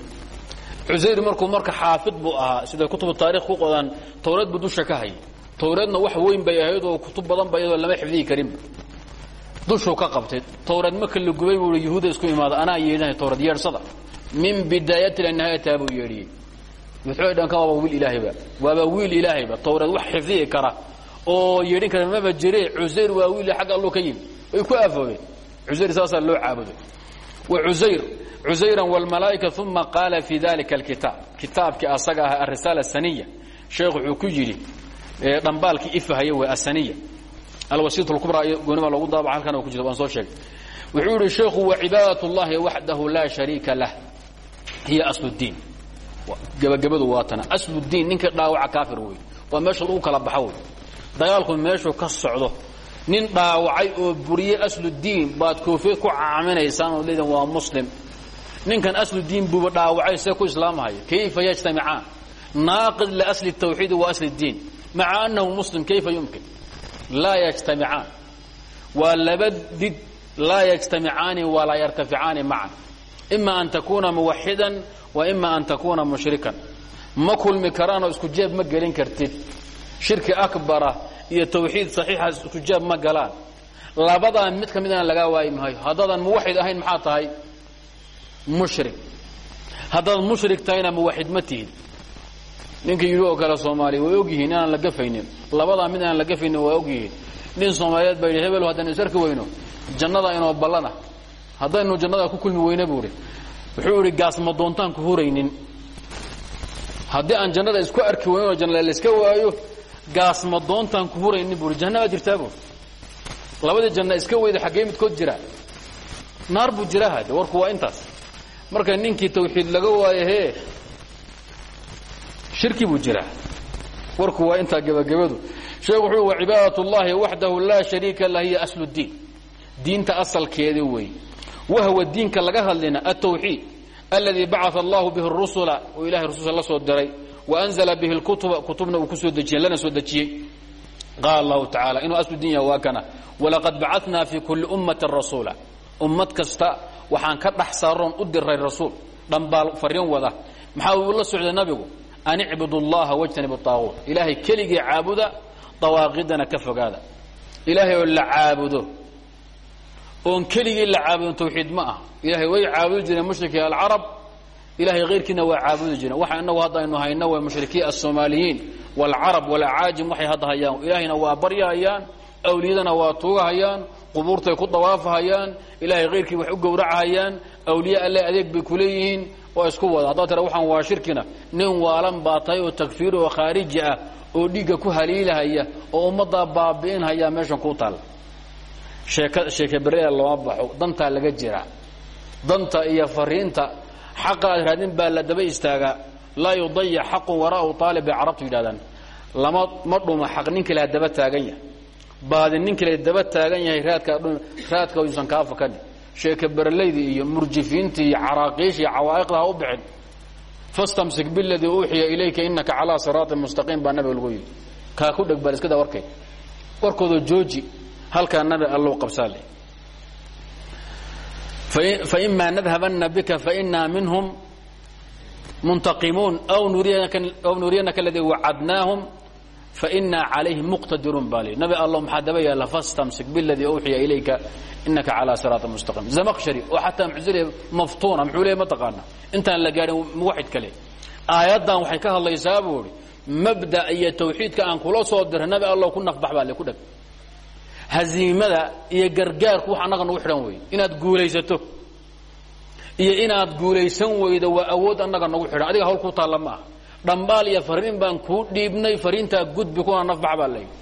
Cusayr markuu marka xaafid buu ahaa siday kutubu taarikh ku qodaan towreed buu dusha ka hayay. Towreedna wax weyn bay ahayd oo kutub badan ba iyadoo lama xifdihi karinba dushuu ka qabtay. Towreed marka la gubay buu i yuhuuda isku imaada anaa yeedhinahay towreed yeedhsada min bidaayati ila nihaayatiha buu yeedhiyey wuxuu dhanka waaba wiil ilaahayba waaba wiil ilaahayba towreed wax xifdihi kara oo yeedhin kara maba jire cusayr waa wiil xagga allu ka yimi way ku aafoobeen cusayr saasaa loo caabuday wa cusayr cusayran wاlmalaa'ika uma qaala fi dalika alkitaab kitaabkii asaga ah arisaala saniya sheekh wuxuu ku yidhi dhambaalkii ifahaya w asaniya alwasiit اlkubraa gooniba logu daaba halkan ku jirta waan soo sheegay wuxuu yihi sheekhu wacibaadaة اllahi waxdahu laa shariika lah hiya asl اdiin gebagabadu waa tana asl اdiin ninka dhaawaca kaafir wey waa meesha lagu kala baxo wey dagaalku meeshuu ka socdo. Nin dhaawacay oo buriye asludiin baad koofeed ku caaminaysaan oo leedin waa muslim. Ninkan asludiin buuba dhaawacay see ku islaamhayo kayfa yajtamicaan naaqid liasli tawxiidi wa asli diin. Maca annahu muslim kayfa yumkin? Laa yajtamicaan waa laba did laa yajtamicaani walaa yartaficaani macan an takuuna muwaxidan wa ima an takuuna mushrikan. Ma kulmi karaan isku jeeb ma gelin kartid shirki akbara iyo tawxiid saxiixa isku jeeb ma galaan. Labadaa mid ka midana lagaa waayi maayo haddaadan muwaxid ahayn maxaa tahay? Mushrik. Haddaad mushrik tahayna muwaxid ma tihid ninka yidhi oo kale soomaaliya way ogyihiin inaan la gafaynin. Labadaa mid aan la gafaynin waa ogyihiin. Nin soomaaliyeed baa yidhi hebel haddaynu isarki weyno jannada inoo ballana. Haddaynu jannada ku kulmi weyne buu idhi wuxuu idhi gaasma doontaan ku huraynin. Haddii aan jannada isku arki weynin oo jannada layska waayo gaas ma doontaan ku huraynin buuri jahannamaa jirtaabu labadii janna iska weyda xaggee midkood jira. Naar buu jiraa hade warku waa intaas. Marka ninkii tawxiid laga waayo hee shirki buu jiraa warku waa intaa gebagabadu sheekhu wuxuu wa cibaadat ullaahi waxdahu laa shariika lah hiya aslu ddiin diinta asalkeeda weeye wahwa diinka laga hadlina altawxiid aladii bacaa allahu bihi rusula oo ilahay rasulsa la soo diray wanzla bihi kutuba kutubna uu ku soo dejiyey lana soo dejiyey. Qaal lahu tacaala inuu aslu diin yaha waa kana walaqad bacatnaa fii kulli ummatin rasuula. Ummad kasta waxaan ka dhex saaroon u diray rasuul dhambaal fariin wada. Maxaa uu la socday nabigu? An icbud اllaha wajtanib طaaquut ilaahay keligii caabuda dawaaqidana ka fogaada. Ilaahay oo la caabudo. Oon keligii la caabudin tawxiid ma ah ilaahay way caabudi jireen mushrikii alcarab ilahay hayrkiina waa caabudi jireen waxa inagu haddaynu hayno way mushrikiin asoomaaliyiin walcarab walacaajim waxay hadda hayaan. Ilaahayna waa baryahayaan awliyadana waa tuugahayaan qubuurtay ku dawaafahayaan ilahay hayrkii wax u gowracahayaan awliye alle adeeg bay kuleeyihiin waa isku wada. Haddaa tare waxaan waa shirkina. Nin waalan baa tahay oo takfiiri oo khaariji ah oo dhiigga ku haliilahaya oo ummaddaa baabi'in hayaa meeshan ku taal. Sheeka sheeke berreda looma baxo. Dantaa laga jira. Danta iyo fariinta xaqa aad raadin baa la daba istaagaa laa yudayac xaqun waraa'u aalib bay carabtu yidhahdaan. Lama ma dhuma xaq nin kale ha daba taagan yahay. Baadi nin kale daba taagan yahay raadka raadka yuusan kaa fakani sheeke berelaydii iyo murjifiintii iyo caraaqiishii cawaa'iqda ha u bixin. Fastamsik biladii uuxiya ilayka inaka calaa siraatin mustaqiim baa nabiga lagu yidhi. Kaa ku dheg bal iska daa warkay warkooda jooji halkaa nabi allow qabsaale faima nadhabana bika fainaa minhum muntaqimuun aw nuriyanaka aladii wacadnaahum fainaa calayhim muqtadiruun baa li nabi allo maxaa daba yaalla fastamsik biladii uuxiya ilayka inaka calaa siraatin mustaqiim zamaqshari oo xataa muctazili maftuuna muxuu leey ma taqaana intaan la gaadhin muwaxid kale aayaddan waxay ka hadlaysaa buu idhi mabda iyo tawxiidka aan kula soo diray nabi allow ku nafbax baa le ku dheg haziimada iyo gargaarku wax annaga nagu xidhan weeye. Inaad guulaysato iyo inaad guulaysan weydo waa awood annaga nagu xidhan. Adiga hawl ku taalla ma aha. Dhambaal iyo fariin baan kuu dhiibnay fariintaa gudbi kuna nafbax baa layidhi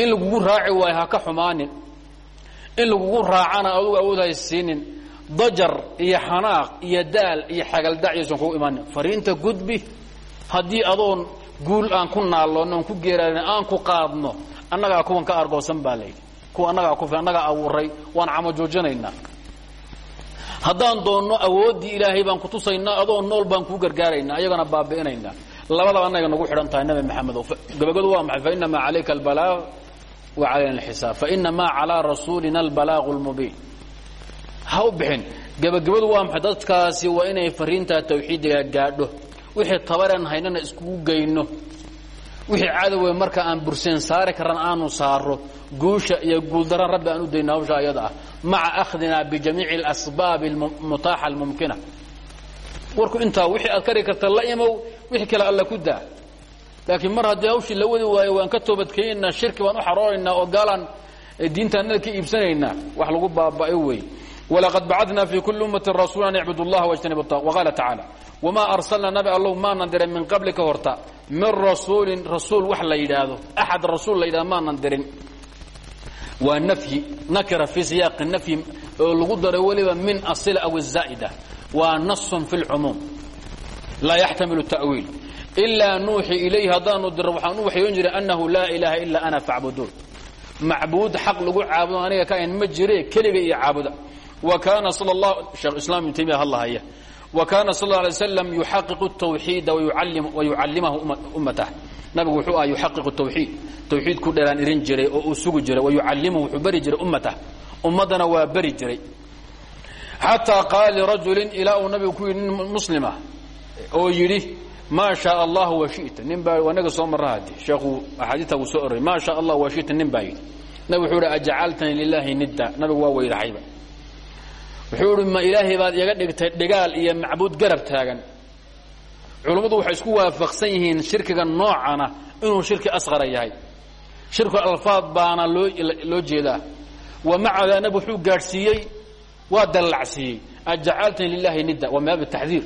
in lagugu raaci waayo ha ka xumaanin. In lagugu raacana adugu awood haysiinin dajar iyo xanaaq iyo daal iyo xagaldac yaysan kugu imaanin. Fariinta gudbi haddii adoon guul aan ku naalloonno on ku geeraarin aan ku qaadno annagaa kuwan ka argoosan baa layidhi kuwa annagaa ku annagaa abuuray waan camajoojinaynaa haddaan doonno awooddii ilaahay baan kutusaynaa adoo nool baan kuu gargaaraynaa ayagana baabi'inaynaa labadaba annaga nagu xidhan tahay nabi maxamedow gabagadu waa maxay? Fainamaa calayka albalaaq wa calayna alxisaab. Fainamaa calaa rasuulina albalaaqu lmubiin ha u bixin. Gebagabadu waa maxay? Dadkaasi waa inay fariintaa tawxiidiga gaadho. Wixii tabaran haynana iskugu geyno wixii cadowe marka aan burseen saari karan aanu saaro guusha iyo guuldaran rabbi aan u dayno hawsha ayada ah maca akhdina bijamiici اlasbaabi mutaaxa almumkina warku intaa wixii aad kari karta la imow wixii kale alla ku daa laakiin mar haddii hawshii la wadi waayo waan ka toobadkeenaynaa shirki baan u xaroonaynaa oo gaalaan diintaanada ka iibsanaynaa wax lagu baaba'o wey walaqad bacadna fi kuli ummatin rasuula an icbud اllaha wاjtanibu طaq waqaala tacaala wamaa arsalna nabi allow maanan dirin min qabli ka horta min rasuulin rasuul wax la yidhaahdo. Axad rasuul la yidhahdo maanan dirin. Waa nafyi nakira fii siyaaqi nafyi oo lagu daray weliba min asila aw zaa'ida. Waa nasun fi lcumuum laa yaxtamilu ta'wiil. Ilaa nuuxi ilayhi haddaanu dirro waxaan u waxyoon jiray annahu laa ilaaha ilaa ana facbuduun macbuud xaq lagu caabudo aniga ka ayn ma jire keliga iyo caabuda. Wa kaana sal lahu sheekh islaam ibnu taymiya hallahaya wa kaana sal ه alay slam yuxaqiqu الtawxiida wayucallimahu ummatah nabigu wuxuu aha yuxaqiqu tawxiid tawxiid ku dheeraan irin jiray oo uu sugi jiray wayucallimuhu wuxuu beri jiray ummatah ummaddana waa beri jiray xataa qaala lirajulin ilaa uu nabigu ku yidhi nin muslima oo yidhi maa shaa allah wa shita nin baa anaga soo marra hadi sheekhu axaadiita wuu soo oray maa shaa allah wa shita nin baa yidhi nabig wuxuu hi ajacaltanii lilahi nidda nabigu waa weyraxayba wuxuu ihi ma ilaahay baad iga dhigtay dhigaal iyo macbuud garab taagan. Culummadu waxay isku waafaqsan yihiin shirkiga noocana inuu shirki asqara yahay. Shirku alfaad baana loo loo jeedaa. Wa maca daa nabig wuxuu gaadhsiiyey waa dallacsiiyey. Ajacaltani lilahi nidda waa min baab taxdiir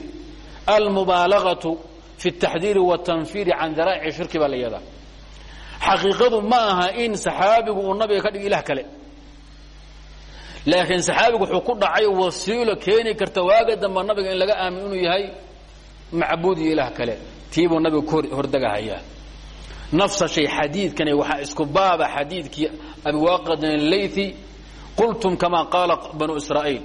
almubaalagatu fi اtaxdiiri watanfiiri can daraa'ici shirki baa la yadaa xaqiiqadu ma aha in saxaabigu uu nabiga ka dhigo ilah kale laakiin saxaabigu wuxuu ku dhacay wasiilo keeni karta waaga damba nabiga in laga aamin inuu yahay macbuud iyo ilaah kale. Tiibuu nabiga ku hordegahayaa nafsa shay xadiidkani waxaa isku baaba xadiidkii abiwaaqidin اlaythi qultum kama qaala banu israa'iil.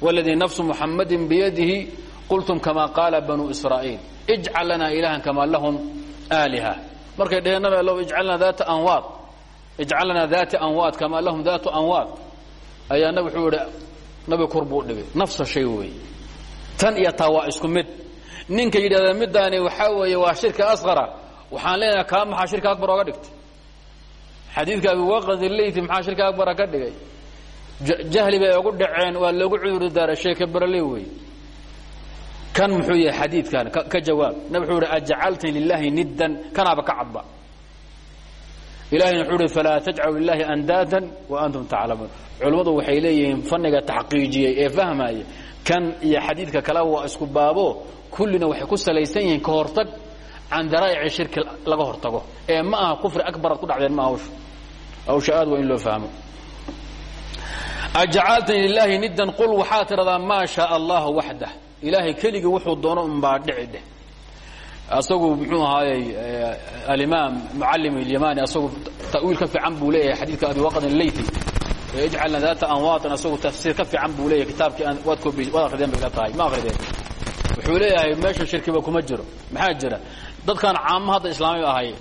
Wاladii nafsu muxamadin biyadihi qultum kama qaala banu israa'iil. Ijcal lanaa ilahan kama lahum aaliha. Markay dheheen nabi allow ijcalnaa daata anwaad. Ijcal lanaa daata anwaad kama lahum daatu anwaad ayaa nab wuxuu idhi nabi kor buu dhigay nafsa shay weeye. Tan iyo taa waa isku mid. Ninka yidhahda middaani waxaa weeye waa shirka asqara waxaan leenahay kaa maxaa shirka akbar oga dhigtay? Xadiidka abiwaqad leyti maxaa shirka akbara ka dhigay? Jahli bay ugu dhaceen waa loogu cuduri daaray sheeke barale wey kan muxuu yahay xadiidkan? Ka jawaab. Nab wuxuu ihi ajacaltani lilahi niddan. Kanaaba ka cadba ilahina wuxuu uhi falaa tajcalu lilahi andaadan wa antum taclamuun. Culummadu waxay leeyihiin fanniga taxqiijiyey ee fahmaya kan iyo xadiidka kale waa isku baabo kullina waxay ku salaysan yihiin ka hortag can daraa'ici shirki laga hortago. Ee ma aha kufri akbaraad ku dhacdeen ma hawsha hawsha aad waa in loo fahmo. Ajacaltani lilaahi niddan qul waxaa tidhahdaa maa shaa allahu waxdah. Ilaahay keligii wuxuu doono unbaa dhici dheh asagu muxuu ahaayey alimaam mucallim اlyamani asagu ta'wiil ka fiican buu leeyahay xadiidka abi waqd leyti ijcalna daata anwaatin asagu tafsiir ka fiican buu leeyahay kitaabkii waad koobi waad akrideen bay ila tahay ma akrideen wuxuu leeyahay meesha shirkiba kuma jiro maxaa jira? Dadkan caamo hadda islaamay ahaayeen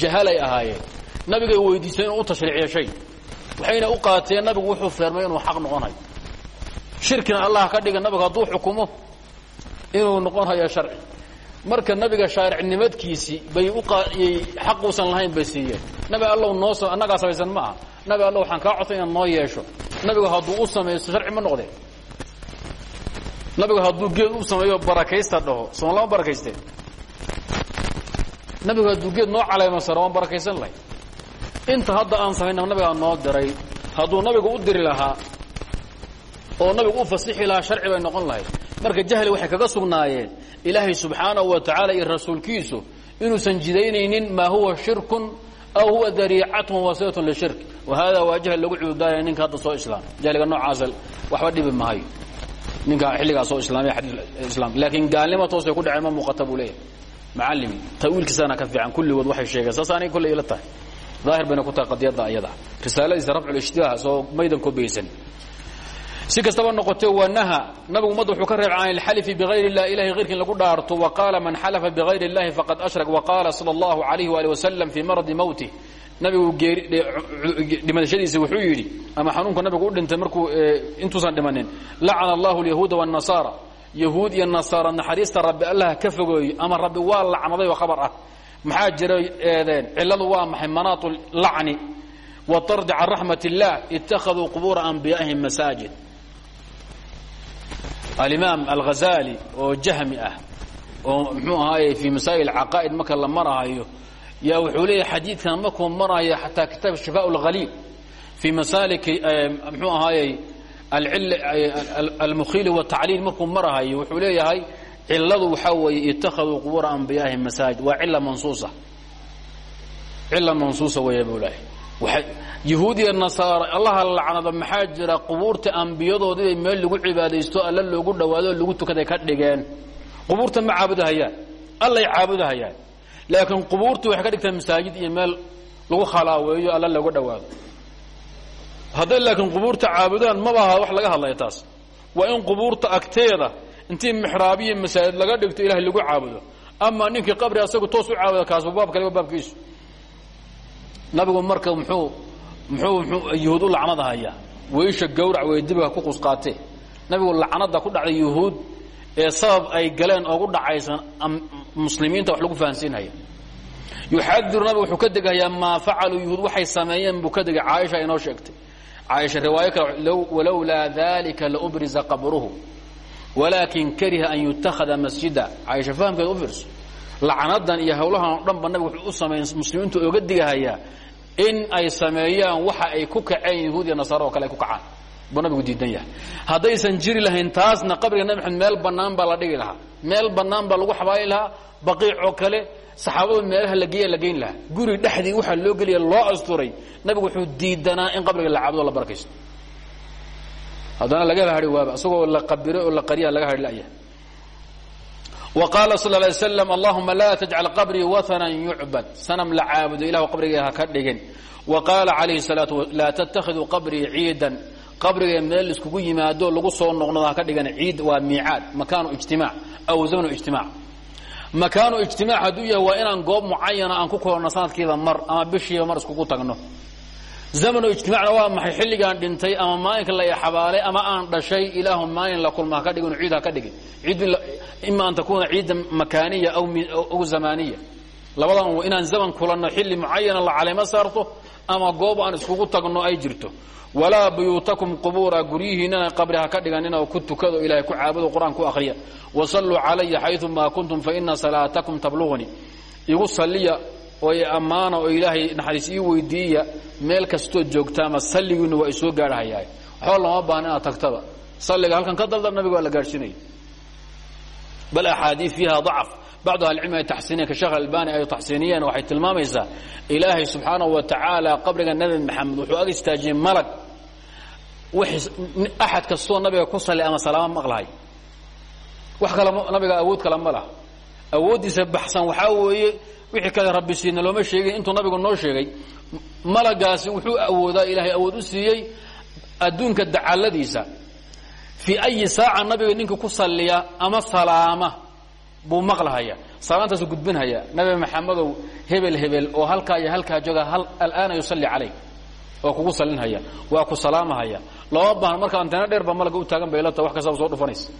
jahalay ahaayeen nabigay weydiiseen inuu u tashriiciyo shay waxayna u qaateen nabigu wuxuu feermay inuu xaq noqonayo shirkina allah ka dhiga nabigu hadduu xukumo inuu noqonayo sharci marka nabiga shaaricnimadkiisii bay uqaayay xaquusan lahayn bay siiyeen. Nabi allow noo annagaa samaysan ma aha nabi allow waxaan kaa codsan inaad noo yeesho. Nabigu hadduu u samaysto sharci ma noqdeen nabigu hadduu geed u sameeyo barakaysta dhaho soon lama barakaysteen nabigu hadduu geed noo caleema saro waan barakaysan lahay. Inta hadda aan samayna nabigaa noo diray hadduu nabigu u diri lahaa oo nabigu u fasixi lahaa sharci bay noqon lahayd marka jahli waxay kaga sugnaayeen ilaahay subxaanahu wa tacaala iyo rasuulkiisu inuusan jidaynaynin maa huwa shirkun aw huwa dariicatun wasilatun lishirk wa hada waa jahl lagu cududaaya ninka hadda soo islaam. Jahliga noocaasa waxba dhibi mahayo ninka xilligaa soo islaamay islaam. Laakiin gaalnimo toosay ku dhaceen ma muuqata buu leeyahay. Macallimi tawiilkiisana ka fiican kulligood waxay sheegeen saas anay kolley ila tahay. Daahir bayna ku tahay qadiyadda ayada. Risaaladiisa rafculijtibaah soo maydan kobaysan si kastaba noqotee waa naha. Nabigu ummadda wuxuu ka reebay can alxalifi bigayr illah ilahay lagu dhaarto wa qaala man xalafa bigayr illahi faqad ashrak wa qaala sala allahu alayhi waali wasalam fii maradi mowtih nabigu dhimashadiisa wuxuu yidhi ama xanuunka nabigu u dhintay markuu intuusan dhimanin lacana allahu alyahuuda waannasaara yahuud iyo nasaara naxariista rabbi allah ka fogeeyo ama rabbi waa lacnaday oo khabar ah. Maxaa jiray eedeen cilladu waa maxay? Manaatu lacni watardi can raxmat illah ittakhaduu qubuura anbiyaa'ihim masaajid alimaam alghazali oo jahmi ah oo muxuu ahaaye fii masaa'il caqaa'id marka la marahayo yaa wuxuu leeyahay xadiidkan markuu maraya xataa kitaab shifaa اlhaliil fii masaaliki mxuu ahaayey almukhili wاtacliil markuu marahayo wuxuu leeyahay ciladu waxaa weeye ittakhaduu qubuura anbiyaa'ihim masaajid waa cila mansuusa. Cila mansuusa weeya buu leeyahay yahuud iyo nasaara allaha lacnada maxaa jira? Qubuurta ambiyadoodii bay meel lagu cibaadaysto alla loogu dhawaado lagu tukaday ka dhigeen. Qubuurta ma caabudahayaan. Allay caabudahayaan. Laakiin qubuurtu waxay ka dhigtaa masaajid iyo meel lagu khalaaweeyo alla looga dhawaado hadday laakiin qubuurta caabudaan maba wax laga hadlaya taas. Waa in qubuurta agteeda intii mixraabiya masaajid laga dhigto ilahay lagu caabudo. Ama ninkii qabri asagu toos u caabuda kaasba baab kale baabkiisu. Nabigu marka muxuu muxuu mxuu yahuud u lacnadahayaa weysha gawrac wey dibiga ku qusqaatee. Nabigu lacnada ku dhacday yahuud ee sabab ay galeen oogu dhacaysan muslimiinta wax lagu fahansiinhaya yuxadiru nabigu wuxuu ka degahayaa maa facaluu yahuud waxay sameeyeen buu ka degay caaisha inoo sheegtay. Caaisha riwaayo kale walowlaa dalika laubriza qabruhu walaakin kariha an yutakhada masjida. Caaisha fahamkeeda u fiirso. Lacnadan iyo hawlahan o dhan ba nabigu wuxuu u sameey muslimiintu oga digahayaa in ay sameeyaan waxa ay ku kaceen yahuud iyo nasaara oo kale ku kacaan. Buu nabigu diidan yahay. Haddaysan jiri lahayn taasna qabriga nabi maxamed meel bannaan baa la dhigi lahaa. Meel bannaan baa lagu xabaali lahaa baqiic oo kale saxaabadu meelaha la geeya lahaa. Guri dhexdii waxaa loo geliya loo asturay nabigu wuxuu diidanaa in qabriga la caabudo la barakaysto haddana laga hadhi waaba isagoo la qabiray oo la qariya laga hadhi laya wa qaala sal lay slam allahuma laa tajcal qabrii wathanan yucbad sanam la caabudo ilahu qabriga ha ka dhigin qaala calayhi salaatu laa tattakhiduu qabrii ciidan qabriga meel iskugu yimaado lagu soo noqnodo ha ka dhigan ciid waa miicaad makaanu ijtimaac aw zamnu ijtimaac makaanu ijtimaac hadduu yahay waa inaan goob mucayana aan ku kulano sanadkiiba mar ama bishiiba mar iskugu tagno zamnu ijtimaacna waa maxay? Xilligaan dhintay ama maalinka la xabaalay ama aan dhashay? Ilaahu maalin la kulma haka dhigin ciid haka dhigin. Ima an takuuna ciida makaaniya aw zamaaniya. Labadan inaan zaman kulanno xilli mucayana la caleymo saarto ama goob aan iskugu tagno ay jirto. Walaa buyuutakum qubuura guryihiinana qabri ha ka dhiganina ku tukado ilahay ku caabudo qur'aan ku akhriya. Wasalluu calaya xayثu maa kuntum faina salaatakum tabluغnii igu saliya oo i ammaana oo ilaahay naxariis ii weydiiya meel kastood joogtaama salligiinu waa isoo gaadhahayaa waxba lama baahna inaad tagtaba. Salliga halkan ka daldal nabiga waa la gaadhsiinaya bal axaadii fiiha dacf bacdu ahlicilmi ay taxsiiniyeen ka sheekh albani ay taxsiiniyeen waxay tilmaamaysaa ilaahay subxaanahu wa tacaala qabriga nebi maxamed wuxuu ag istaajiyey malag axad kastoo nabiga ku salli ama salaamo maqlahay. Wax kale nabiga awood kale ma laha. Awooddiisa baxsan waxaa weeye wixii kale rabbi siina looma sheegin intuu nabigu noo sheegay malagaasi wuxuu awoodaa ilaahay awood u siiyey adduunka dacaladiisa fii ayi saaca nabiga ninkii ku salliya ama salaama buu maqlahaya salaantaasu gudbinhaya nabi maxamedow hebel hebel oo halkaa iyo halkaa jooga alaana yusalli calayk waa kugu salinhaya waa ku salaamahaya lama baahan marka anteena dheer malaga u taagan bay lata wax kastaba soo dhufanaysa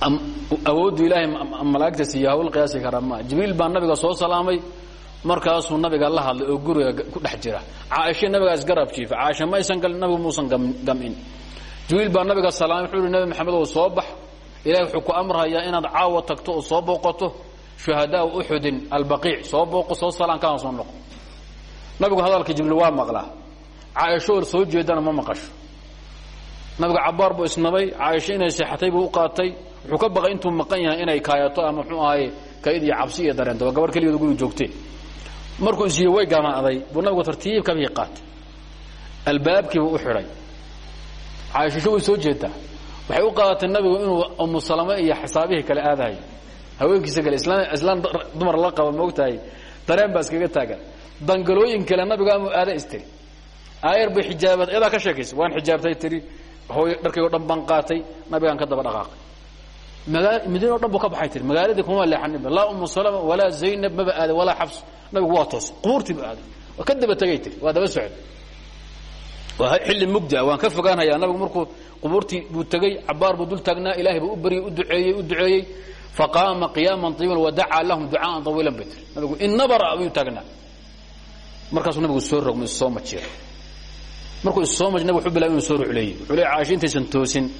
awooddu ilaahay malaa'igta siiya hawl qiyaasi kara ma. Jibriil baa nabiga soo salaamay markaasuu nabiga la hadlay oo guriga ku dhex jira. Caaisha nabigaa isgarab jiifa caaisha maysan galin nabigu muusan gamin. Jibriil baa nabiga salaamay wuxuu uhi nabi maxamed oo soo bax. Ilahay wuxuu ku amrayaa inaad caawa tagto oo soo booqato. Shuhadaa uxudin albaqiic soo booqo soo salaan kana soo noqo nabigu hadalka jibriil waa maqlaa. Caaisho or soo jeedana ma maqasho. Nabiga cabaar buu isnabay caaisho inay seexatay buu qaatay wuxuu ka baqay intuu maqan yahay inay kaayato ama muxuu ahaye kayd iyo cabsi iyo dareento waa gabar keligeed guriga joogtee markuu isiiye way gamaaday buu nabigu tartiib kabihii qaatay. Albaabkiibuu u xidhay caaishisho way soo jeedaa waxay u qaadatay nabigu inuu umu salame iyo xisaabihii kale aadahayo haweenkiisa kale islaan dumar la qaba maogtahay dareen baa iskaga taagan. Dangalooyin kale nabigu amuu aada istiri. Aayar bay xijaabad iyadaa ka sheekaysa waan xijaabtay tiri. Hooy dharkaygo dhan baan nabigaan ka daba dhaqaaqay magaa madiina o dhan buu ka baxay tiri. Magaaladii kuma leexaninba laa umu salama walaa zaynab maba aaday walaa xabs nabigu waa toos. Qubuurtii bu aaday. Waa ka daba tegay tiri. Waa daba socod waa xilli mugdi ah. Waan ka fogaanhayaa nabigu markuu qubuurtii buu tegey cabaar buu dul taagnaa ilahay buu u baryey u duceeyey u duceeyey. Faqaama qiyaaman طawiilan wadacaa lahum ducaaan طawiilan bay tiri. Nabigu inaba ra ayuu taagnaa markaasuu nabigu soo rogma issoo majiray markuu issoo maj nabig wuxuu bilabay inuu soo rucleeyey wuxuu leey caaisha intaysan toosin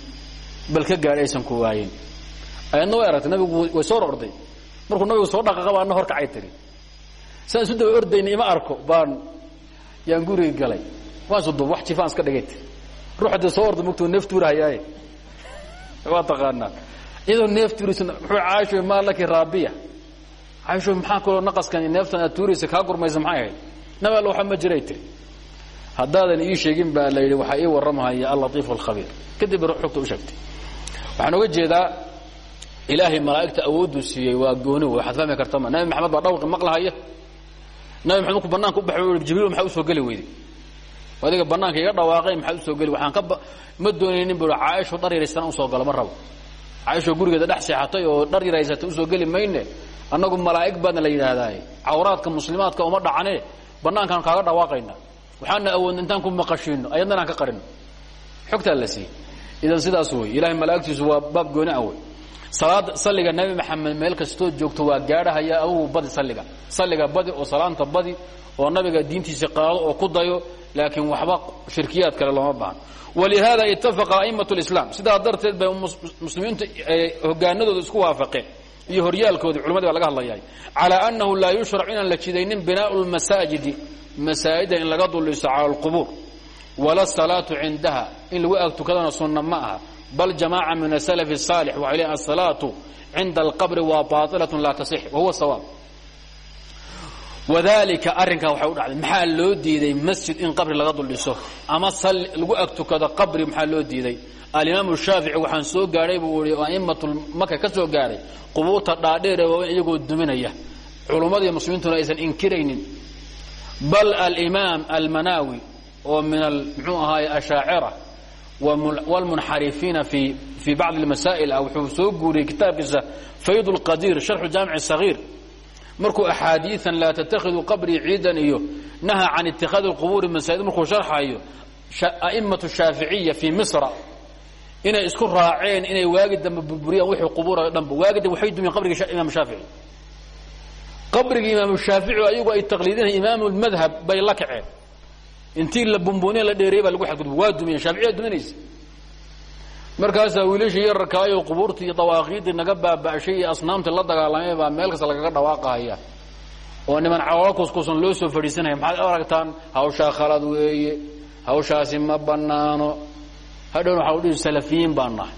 bal ka gaadhi aysan ku waayin ayadna way aragtay nabigu way soo orday markuu nabigu soo dhaqaqa baana hor kacay tiri. Saan isu daba ordayna ima arko baan yaan guriga galay. Waan isudub wax jifaan iska dhigay tiri. Ruux haddii soo orda mugtuu neef tuurahayaaye waa taqaanaa. Iyadoo neef tuuraysa muxuu caaisho maa laki raabiya? Caaisho maxaa kaloo naqaskan neeftan aad tuuraysa kaa gurmaysa maxay ahayd? Nabi alla waxa ma jiray tiri. Haddaadan ii sheegin baa la yidhi waxaa ii warramahaya allatiif alkhabiir. Kadib xogta u sheegtay. Waxaan oga jeedaa ilaahay malaa'igta awooduu siiyey waa gooni. Wey waxaad fahmi kartama nabi maxamed baa dhawqi maqlahaya nabi maxamed markuu banaanka u baxay jibriil maxaa u soo geli weyday? Adiga banaanka iga dhawaaqay maxaad u soo geli? Waxaan ka ma doonaynin bu caaisho dhar yaraysana u soo galo ma rabo. Caaisho gurigeeda dhex seexatay oo dhar yaraysata u soo geli mayne annagu malaa'ig baadna la yidhaahdaay cawraadka muslimaadka uma dhacane banaankaan kaaga dhawaaqayna. Waxaana awoodna intaan ku maqashiino ayadna inaan ka qarino xogtaa la siiyey. Idan sidaas wey ilahay malaa'igtiisu waa baab gooni ah salaad salliga nabi maxamed meel kastoo joogto waa gaadhahaya adugu badi salliga. Salliga badi oo salaanta badi oo nabiga diintiisa qaado oo ku dayo laakiin waxba shirkiyaad kale looma baahno walihaada ittafaqa a'immat lislaam sidaa darteed bay muslimiintu eh, hogaanadooda isku waafaqeen. Iyo horyaalkoodii culimadii baa laga hadlayaa calaa annahu laa yushrac inaan la jidaynin binaau lmasaajidi masaajida in laga duliso cala alqubuur wala salaatu cindaha. In lagu aag tukadana sunna ma aha bal jamaaca min asalaf الsaalix waxay leeyiin asalaatu cinda alqabri waa baailatun laa tasix wahuwa sawaab wadalika arrinkaa waxay u dhacday maxaa loo diiday masjid in qabri laga dul dhiso ama lagu ag tukado qabri maxaa loo diiday alimaamu shaafici waxaan soo gaadhay buu ihi a'imatulmaka ka soo gaadhay qubuurta dhaadheer ee waaweyn iyagoo duminaya culummadii muslimiintuna aysan inkiraynin bal alimaam almanaawi oo min muxuu ahaaye ashaacira wlmunxarifiina fi fii bacdi اlmasaa'il ah wuxuu soo guuriyey kitaabkiisa fayd اlqadiir sharxu jaamic sagiir markuu axaadiian laa tatakiduu qabrii ciidan iyo naha can itikaadi اqubuuri masaajid markuu sharxayo a'immatu shaaficiya fii misra inay isku raaceen inay waagi dambe burburiyaan wixii qubuurayo dhanba waagi dambe waxay dumiyeen qabrigii imaam shaafici qabrigii imaamu shaafici ayagu ay taqliidinayan imaamu lmadhab bay la kaceen intii la bumbuniya la dheereeyey baa lagu xadgudba waa dumiyeen shaaficiyaa duminaysa. Markaasaa wiilashii yararkaayoo qubuurtii iyo dawaaqiidii naga baaba'shay iyo asnaamtii la dagaalamay baa meel kasta lagaga dhawaaqahaya oo niman caloolo kuskuusan loo soo fadhiisanaya. Maxaad aragtaan hawshaa khalad weeye hawshaasi ma banaano hadhowna waxaa udhihi salafiyiin baan nahay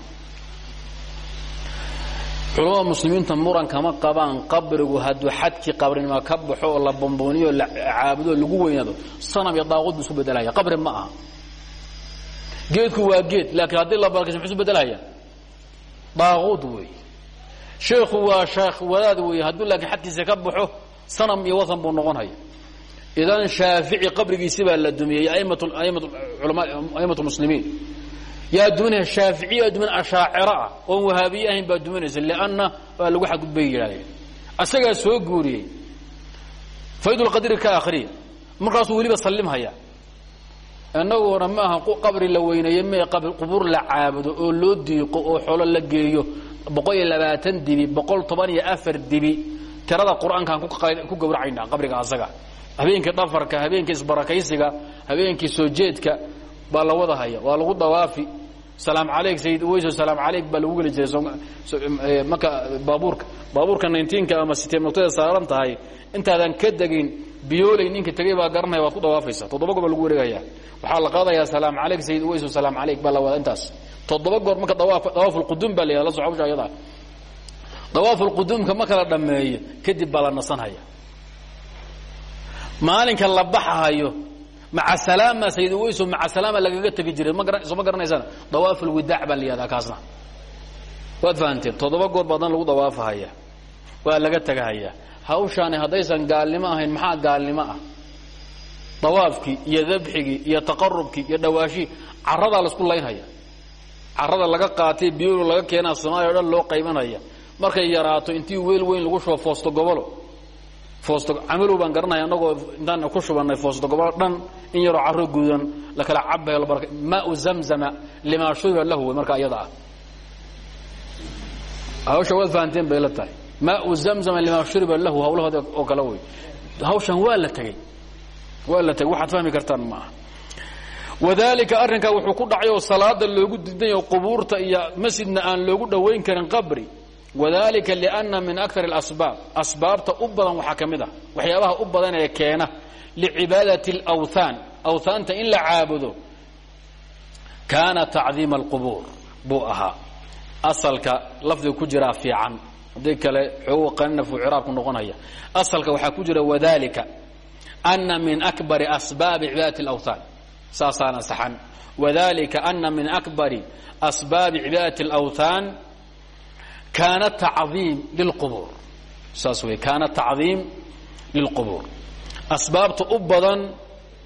culamada muslimiinta muran kama qabaan qabrigu hadduu xadkii qabrinimo ka baxo oo la bambooniyo la caabudo lagu weynaado sanam iyo daaqud bu isku bedelhaya qabri ma aha. Geedku waa geed laakiin haddii la balkayso muxuu isu bedelhaya daaquud wey sheekhu waa sheekh wadaad wey hadduu laakiin xadkiisa ka baxo sanam iyo wasan buu noqon haya idan shaafici qabrigiisi baa la dumiyey amat amat ulama a'imat muslimiin yaa duminaya shaaficiya dumin ashaaciro ah oon wahaabiye ahayn baa duminaysa lianna waa lagu xadgudbay yidhahdeen asagaa soo guuriyey faydulqadri ka akhriya markaasuu weliba sallimhaya inaguna ma aha qabri la weyneeye mee qubuur la caabudo oo loo diiqo oo xoolo la geeyo boqol iyo labaatan dibi boqol toban iyo afar dibi tirada qur'aankaan ku gawracaynaa qabriga asaga. Habeenkii dhafarka habeenkii isbarakaysiga habeenkii soo jeedka baa la wada haya. Waa lagu dawaafi. Salaam calayk sayid uweyso salaam calayk baa lagu geli jiray marka baabuurka. Baabuurka nineteenka ama siteen noctada saaran tahay. Intaadan ka degin biyooley ninka tegey baa garanaya waad ku dawaafaysa. Toddoba goor baa lagu wareegaya waxaa la qaadayaa salaam calayk sayid uweyso salaam calayk baa la wada intaas. Toddoba goor marka dawaafulquduum baa la yihahda la soco hawsha ayadaa dawaafulquduumka marka la dhammeeyo kadib baa la nasanhaya maalinka la baxahayo maca salaama sayid uweyso maca salaama lagaga tegi jiray. Soo ma garanaysaan? Dawaaf ulwidaac baa la yihahdaa kaasna. Waad fahanteen toddoba goor baadan lagu dawaafahaya. Waa laga tegahaya hawshaani haddaysan gaalnimo ahayn maxaa gaalnimo ah? Dawaafkii iyo dabxigii iyo taqarubkii iyo dhawaashii caradaa la isku laynhaya carada laga qaatay biyolo laga keenaa soomaaliya o dhan loo qaybanaya markay yaraato intii weel weyn lagu shubo foosto gobolo foosto camalow baan garanaya annagoo intaan ku shubannay foosto gobolo dhan in yaroo carro gudan la kala cabayo labarka maau zamzama limaa shuriba lahu marka iyada ah. Hawsha waad fahanteen bay la tahay. Maau zamzama limaa shuriba lahu hawlahooda oo kale wey hawshan waa la tegey waa la tegey waxaad fahmi kartaan ma wadalika arrinkaa wuxuu ku dhacay oo salaada loogu diidanyaho qubuurta iyo masjidna aan loogu dhowayn karin qabri wadalika lianna min akar اlasbaab asbaabta u badan waxaa ka mid ah waxyaabaha u badan ee keena licibaadati اlawthaan awthaanta in la caabudo kaana tacdiima alqubuur buu ahaa asalka lafdiga ku jiraa fiican haddii kale xoogu qaninafu ciraabku noqonaya asalka waxaa ku jira wadalika ana min akbari asbaabi cibaadati اlawthaan saasaana saxan wadalika ana min akbari asbaabi cibaadati اlawthaan kaana tacdiim lilqubuur saas wey kaana tacdiim lilqubuur asbaabta u badan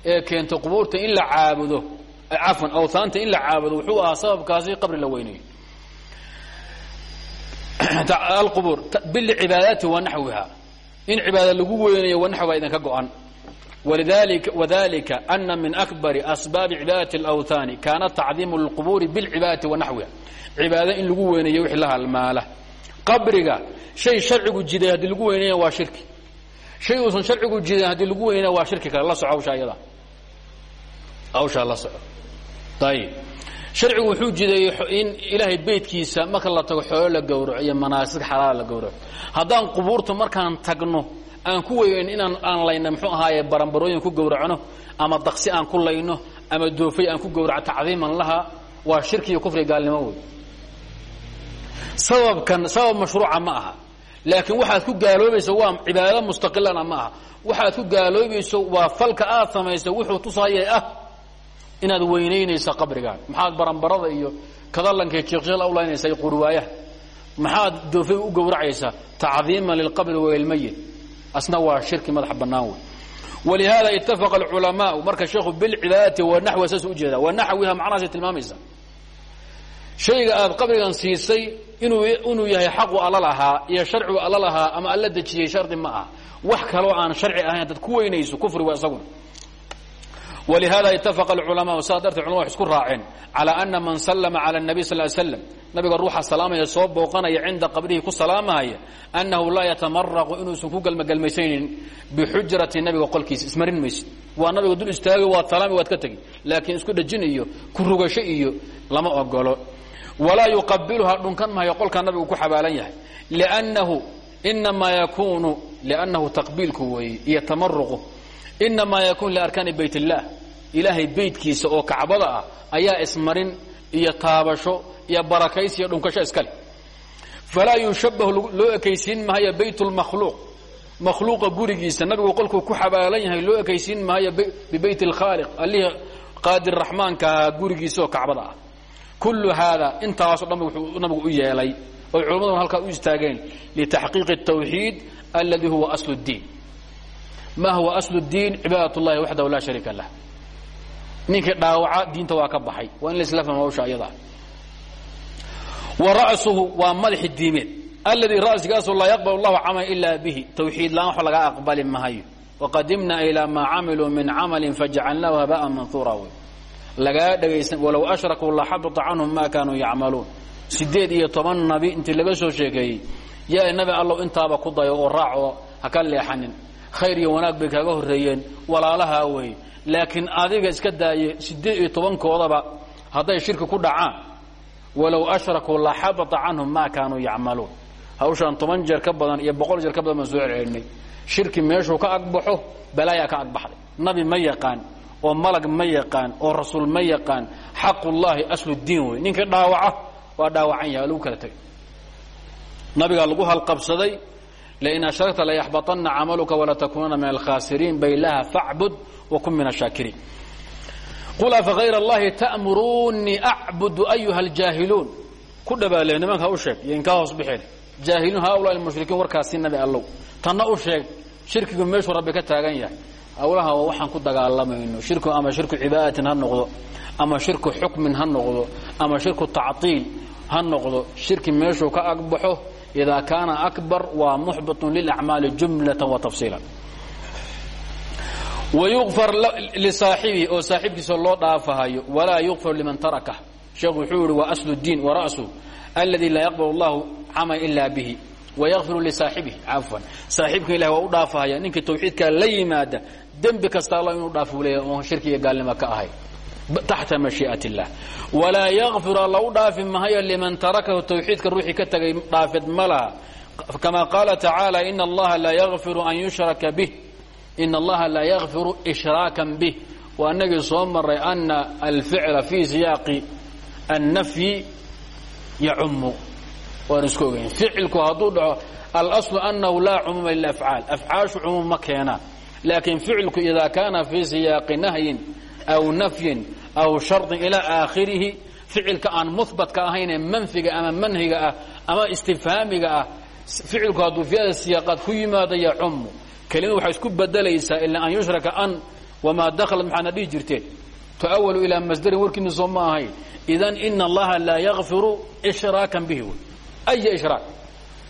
ee keenta qubuurta in la caabudo cafwan awhaanta in la caabudo wuxuu ahaa sababkaasi qabri la weynayo alqubuur bilcibaadaati wa in cibaada lagu weynayo wanaxwiga idinka go-an wadalika ana min asbaabi cibaadati اlawthaani kaana tacdiimu lilqubuuri bilcibaadati wa naxwiha cibaado in lagu weyneeyo wixii la halmaala qabriga shay sharcigu jiday haddii lagu weynaya waa shirki. Shay uusan sharcigu jidayn haddii lagu weynaya waa shirki kale. La soco hawsha ayada. Hawshaa la soco. Ayib sharcigu wuxuu jideeyey in ilaahay beytkiisa marka la tago xoolo la gowraco manaasig xalaala la gowraco. Haddaan qubuurta markaan tagno aan ku weynayn inaan aan layna muxuu ahaaye baranbarooyin ku gowracno ama daqsi aan ku layno ama doofay aan ku gowraco tacdiiman laha waa shirki iyo kufri gaalnimo wey sababkan sabab mashruuca ma aha. Laakiin waxaad ku gaaloobayso waa cibaado mustaqilana ma aha. Waxaad ku gaaloobayso waa falka aad samayso wuxuu tusaya ah inaad weynaynayso qabrigaan. Maxaad baranbarada iyo kadalankai jiiqjiiq u laynaysa iyo qurwaayaha maxaad doofay u gowracaysaa tacdiiman lilqabri walmayit asna waa shirki madaxa bannaan wey walihaada itafaqa alculamaau marka sheekhu bilcibaadati wanaxwa saas ujeeda wanaxwiha macnahaasay tilmaamaysa. Shayga aad qabrigan inuu yahay xaqu alla lahaa iyo sharcigu alla lahaa ama alla dejiyey shardi ma aha. Wax kaloo aan sharci ahayn dad ku weynayso kufri waa isaguna wlihada itafaqa alculamaau saa darteed culama wax isku raaceen calaa ana man sallama cala nabiy sal slam nabiga ruuxa salaamaya soo booqanaya cinda qabrihi ku salaamahaya annahu laa yatamaraqu inuusan ku gelmagelmaysaynin bixujrati nabiga qolkiisa. Ismarin maysid. Waa nabiga dul istaagay waad salaami waad ka tegi laakiin isku dhajin iyo ku rugasho iyo lama ogolo walaa yuqabiluha dhunkan mahayo qolkaa nabigu ku xabaalan yahay lnahu inamaa yakunu lnahu taqbiilku weeye iyo tamaruqu inamaa yakun liarkaani bayt اllah ilaahay beytkiisa oo kacbada ah ayaa ismarin iyo taabasho iyo barakays iyo dhunkasho iskale falaa yushabahu loo ekaysiin mahayo bayt اlmakhluuq makhluuqa gurigiisa nabigu qolkuu ku xabaalan yahay loo ekaysiin mahayo bibeyt اlkhaaliq allihii qaadir raxmaanka ahaa gurigiisa oo kacbada ah kullu haada intaasoo dhan wuxuu nabigu u yeelay oy culammaduna halkaa u istaageen litaxqiiqi الtawxiid aladi huwa asl اdiin ma huwa asl اdiin cibaadat اllahi waxdahu laa shariika lah ninkii dhaawaca diinta waa ka baxay waa in laisla fahmo hawsha ayada wa ra'suhu waa madaxi diimeed alladii ra'sigaasoo laa yaqbal اllahu camalan ila bihi tawxiid laan wax laga aqbali mahayo waqadimna ilaa maa camiluu min camali fajacalnaahu habaa manhuura wey lagaa dhegaysan walow ashrakuu laxabita canhum ma kaanuu yacmaluun. Sideed iyo nabi intii laga soo sheekeeyey yaa nabi allow intaaba ku dayo oo raac oo ha ka khayr iyo wanaag bay kaaga horreeyeen walaalahaa weeye laakiin adiga iska daaye siddeed iyo tobankoodaba hadday ku dhacaan walow ashrakuu laxabata canhum maa kaanuu yacmaluun. Hawshaan toban jeer ka badan iyo boqol jeer ka badan baan soo shirki meeshuu ka agbaxo balaayaa ka agbaxday nabi ma yaqaan oo malag ma yaqaan oo rasuul ma yaqaan xaqullaahi asludiin wey ninkii dhaawaca waa dhaawacan yaha lagu kala tegay. Nabigaa lagu halqabsaday lain ashragta layaxbaطana camaluka walatakuunana min alkhaasiriin baylaha facbud wakun min ashaakiriin qul afa hayr allahi ta'muruunii acbudu ayuha اljaahiluun ku dhabaale nimanka u sheeg iyo inkaa hoos bixeen. Jaahiliin haulaai mushrikiin warkaasi nabi allow. Tanna u sheeg shirkigu meeshuu rabbi ka taagan yahay awlaha waxaan ku dagaalamayno. Shirku ama shirku cibaadatin ha noqdo ama shirku xukmin ha noqdo ama shirku tacطiil ha noqdo shirki meeshuu ka agbaxo idaa kaana akbar waa muxbitu lilacmaali jumlaa wa tafsiila wayukfar lisaaxibihi oo saaxiibkiisa loo dhaafahayo walaa yukfar liman tarakah sheekhu wuxuu yihi waa slu diin warasu aladi laa yaqbal اllahu cama ila bihi. Wayakfiru lisaaxibihi cafwan. Saaxiibka ilahi waa u dhaafahaya ninkii tawxiidkaa la yimaada dembi kasta alla inuu dhaaf u leeyahy oon shirki iyo gaalnimo ka ahay. Taxta mashii'at اllah walaa yakfiru alla dhaafi mahayo liman tarakahu tawxiidka ruuxii ka tagay dhaafid ma kama qaala tacaala ina allaha laa yakfiru an yushraka bih. In allaha laa yakfiru ishraakan bih. Waa inagii soo maray ana alficla fii siyaaqi annafyi yacumu waan isku ogeyn. Ficilku hadduu dhaco alaslu annahu laa cumuuma lilafcaal afcaashu cumuum ma keenaan laakiin ficilku idaa kaana fii siyaaqi nahyin aw nafyin aw shardin ilaa aakhirihi ficilka aan muhbatka ahaynee manfiga ama manhiga ah ama istifhaamiga ah ficilku hadduu fiada siyaaqaad ku yimaado yacumu kelimadu waxay isku bedelaysaa ilaa an yushraka an wamaa dakhalat maxaadna dhihi jirteen tuawalu ilaa masdarin warkiina soo ma ahayn idan ina allaha laa yakfiru ishraakan bihi. Wy aya ishraak?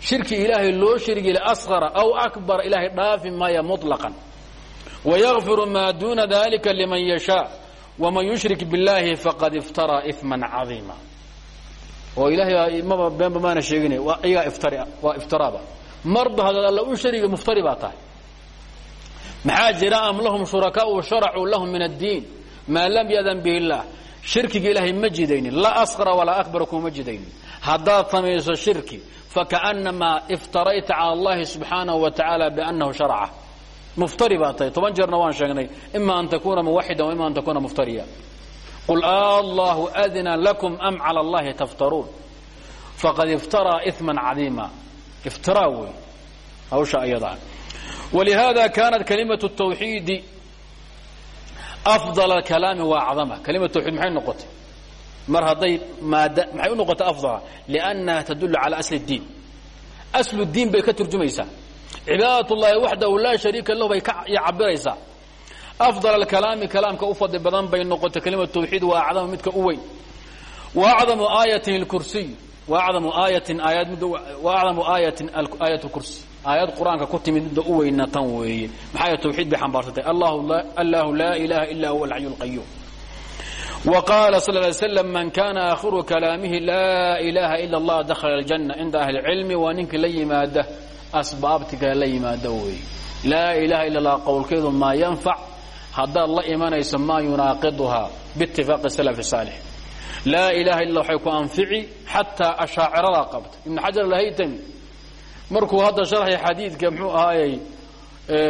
Shirki ilaahay loo shirigile asqara aw akbar ilaahay dhaafi maaya muطlaqan wayakfiru maa duuna dalika liman yashaa waman yushrik biاllaahi faqad iftaraa iman cadiima oo ilahay maba beenba maana sheegina iyagaa iftari waa iftiraaba marba haddaad alla u shariga muftari baa tahay maxaa jira am lahum shurakaau sharacuu lahum min addiin maa lam yadan bihi اllah shirkiga ilaahay ma jidaynin laa asqara walaa akbara kuma jidaynin haddaad samayso shirki fakaأnamaa iftarayta calى اllahi subxaanaه wa tacaala biأnnahu sharca muftari baa tahay. Toban jeerna waan sheegnay. Ima an takuna muwaxida ima an takuna muftariya. Qul allahu adina lakum am cala allahi taftaruun. Faqad iftaraa iman cadiima. Iftiraa wey. Hawsha ayadaa ah. walihaada kaanat kalimatu tawxiidi afdal kalaami wa acdama. Kalima tawxiid maxay noqotay? Mar hadday maad maxay u noqotay afdala? Liannaha tadulu cala asli اdiin aslu diin bay ka turjumaysaa cibaadat ullaahi waxdahu laa shariika lahu bay ka cabiraysaa afdal alkalaami kalaamka u fadli badan bay noqotay kelima tawxiid waa acdamu midka u weyn. Wa acdamu aayatin lkursiy wa acdamu aayatin aayaad midda wa acdamu aayatin aayat kursi. Aayad qur'aanka ku timid midda u weyna tan weeye. Maxaa tawxiid bay xambaarsatay allahu laa ilaaha illa huwa alxayu lqayuum wa qaala sal ly slam man kana aakhiru kalaamihi laa ilaaha ila allah dakhala aljanna cinda ahli lcilmi waa ninkii la asbaabti la yimaado weeye laa ilaaha illa allah qowlkeedu maa yanfac. Haddaad la imanayso maa yunaaqiduhaa biitifaaqi salafi saalix. Laa ilaha illa waxay ku anfici xataa ashaaciradaa qabta. Ibnu xajar alhaytami markuu hadda sharxi xadiidka muxuu ahaayey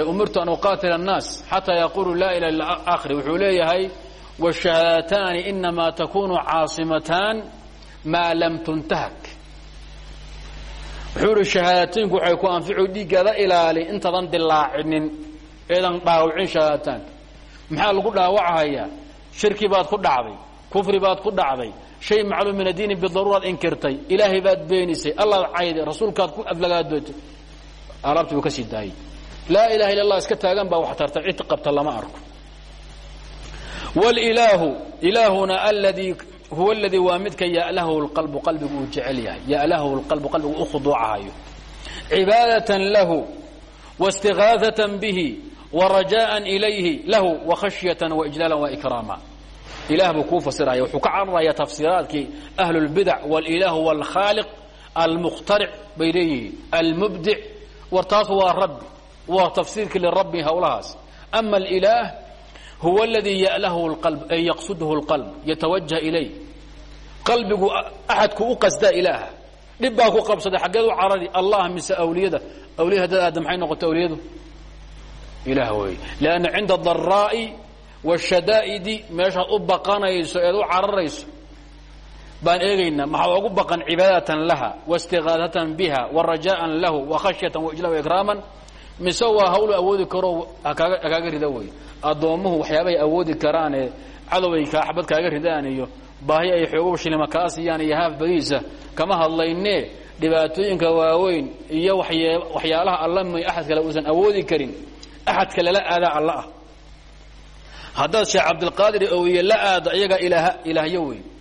umirtu an uqaatila annaas xataa yaquulu laa ilaha illa akhri wuxuu leeyahay washahaadataani inamaa takunu caasimatan maa lam tuntahak wuxuu ihi shahaadateynku waxay ku anfici dhiiggaada ilaali intaadan dilaacinin eedan dhaawicin shahaadataanka maxaa lagu dhaawachayaa shirki baad ku dhacday kufri baad ku dhacday shay macluum min addiini bidaruuraad inkirtay ilaahay baad beenisay allaad cayday rasuulkaad ku aflagaadootay alaabtii buu ka sii daayey. Laa ilaha illa allah iska taagan baa wax tarta cid qabta lama arko. Wlilaahu ilaahuna aladii huwa aladii waa midka yalahu lqalbu qalbigu uu jecel yahay yalahu lqalbu qalbigu u khuduucahayo cibaadatan lahu waاstigaahatan bihi warajaءan ilayhi lahu wakhashyatan waijlaala waikraama ilah buu kuu fasiraya wuxuu ka cararaya tafsiiraadkii ahlu اlbidac wاlilah wاlkhaaliq almukhtaric bay leeyihiin almubdic war taas waa rabbi waa tafsiirkii lirabbi hawlahaas ama alilaah huwa اladii yalahu اlqalb ay yaqsudhu اlqalb yatawajah ilayh qalbigu axadku u qasdaa ilaaha. Dhib baa ku qabsaday xaggeed u carari allah mise awliyada. Awliya haddaad aadda maxay noqota awliyadu? Ilaah wey lanna cinda daraa'i washadaa'idi meeshaad u baqanayso eed u cararayso baan eegaynaa maxaa ugu baqan cibaadatan laha waاstiqaadatan biha warajaan lahu wakhashyatan waijla ikraaman. Mise waa hawlu awoodi karo hakaaga rida wey addoommuhu waxyaabahay awoodi karaanee cadoway kaaxbad kaaga ridaan iyo baahi ay xoogo shilima kaa siiyaan iyo haaf badiisa kama hadlaynee dhibaatooyinka waaweyn iyo waxyaalaha alla may axad kale uusan awoodi karin. Axadka lala aadaa alla ah. Haddaad sheekh cabdilqaadir owiye la aado iyagaa ilaah ilaahyo wey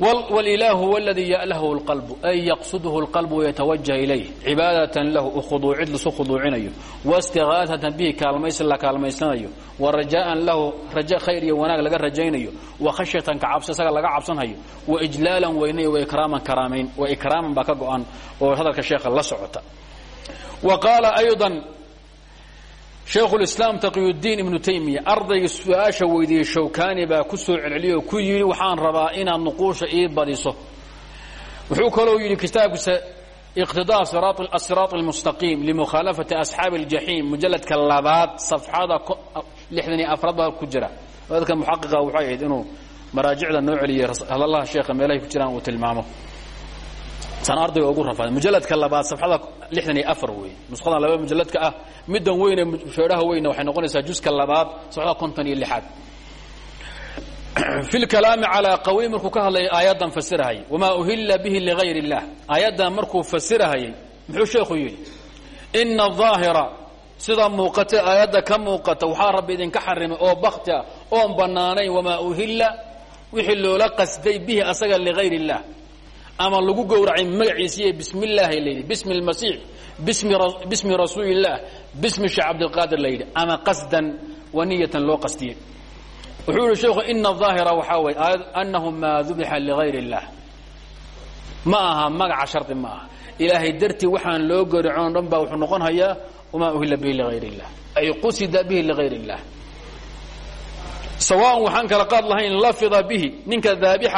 wاlilah huwa اladii ya'lahu اlqalbu ay yaqsudhu اlqalbu wayatawajah ilayh cibaadatan lahu ukhuduucid lasu khuduucinayo waاstigaasatan bihi kaalmaysi la kaalmaysanayo warajaan lahu raje khayr iyo wanaag laga rajaynayo wakhashyatan kacabsi isaga laga cabsanhayo waijlaalan weynayo waikraaman karaamayn waikraaman baa ka go-an oo hadalka sheekha la socota wa qaala ayضa shaykhulislaam taqiyudiin ibnu taymiya ardayga su'aasha weydiiyey shawkani baa ku soo celceliyay oo ku yidhi waxaan rabaa inaad nuquusha ii badiso. Wuxuu kaloo yidhi kitaabkiisa iqtidaa asiraat almustaqiim limukhaalafati asxaabi aljaxiim mujalladka labaad safxada lixdan iyo afraad baa ku jira. Dadka muxaqiqa waxay ahayd inuu maraajicda noo celiyey hadalaha sheekha meelahay ku jiraan uu tilmaamo san ardayga ugu rafaaday. Mujalladka labaad safxada lixdan iyo afar laba mujalladka ah. Middan weyne feedhaha weyne waxay noqonaysaa juska labaad safxada konton iyo lixaad. Fi lkalaami ka hadlayay aayaddan fasirahayay. Wamaa uhilla bihi ligayr اllah aayaddan markuu fasirahayay muxuu sheekhu yidhi? Ina aahira sida muuqata aayadda ka muuqata waxaa rabbi idinka xarimay oo bakti ah oon bannaanayn uhilla wixii loola qasday bihi asaga ligayr اllah ama lagu gowracay magaciisiiy bismi illaahi layidhi bismi اlmasiix bismi rasuuli اllah bismi sheekh cabdilqaadir layidhi ama qasdan wa niyatan loo qastiyey wuxuu yihi sheikhu ina aahira waxaa way anahu maa dubixa ligayr اllah ma aha magaca shardi ma aha ilaahay dartii waxaan loo gowracon dhan baa wuxuu noqon hayaa wamaa uhila bihi ligayr اllah ay qusida bihi ligayr اllah sawaan waxaan kala qaad lahayn lafida bihi ninka daabixa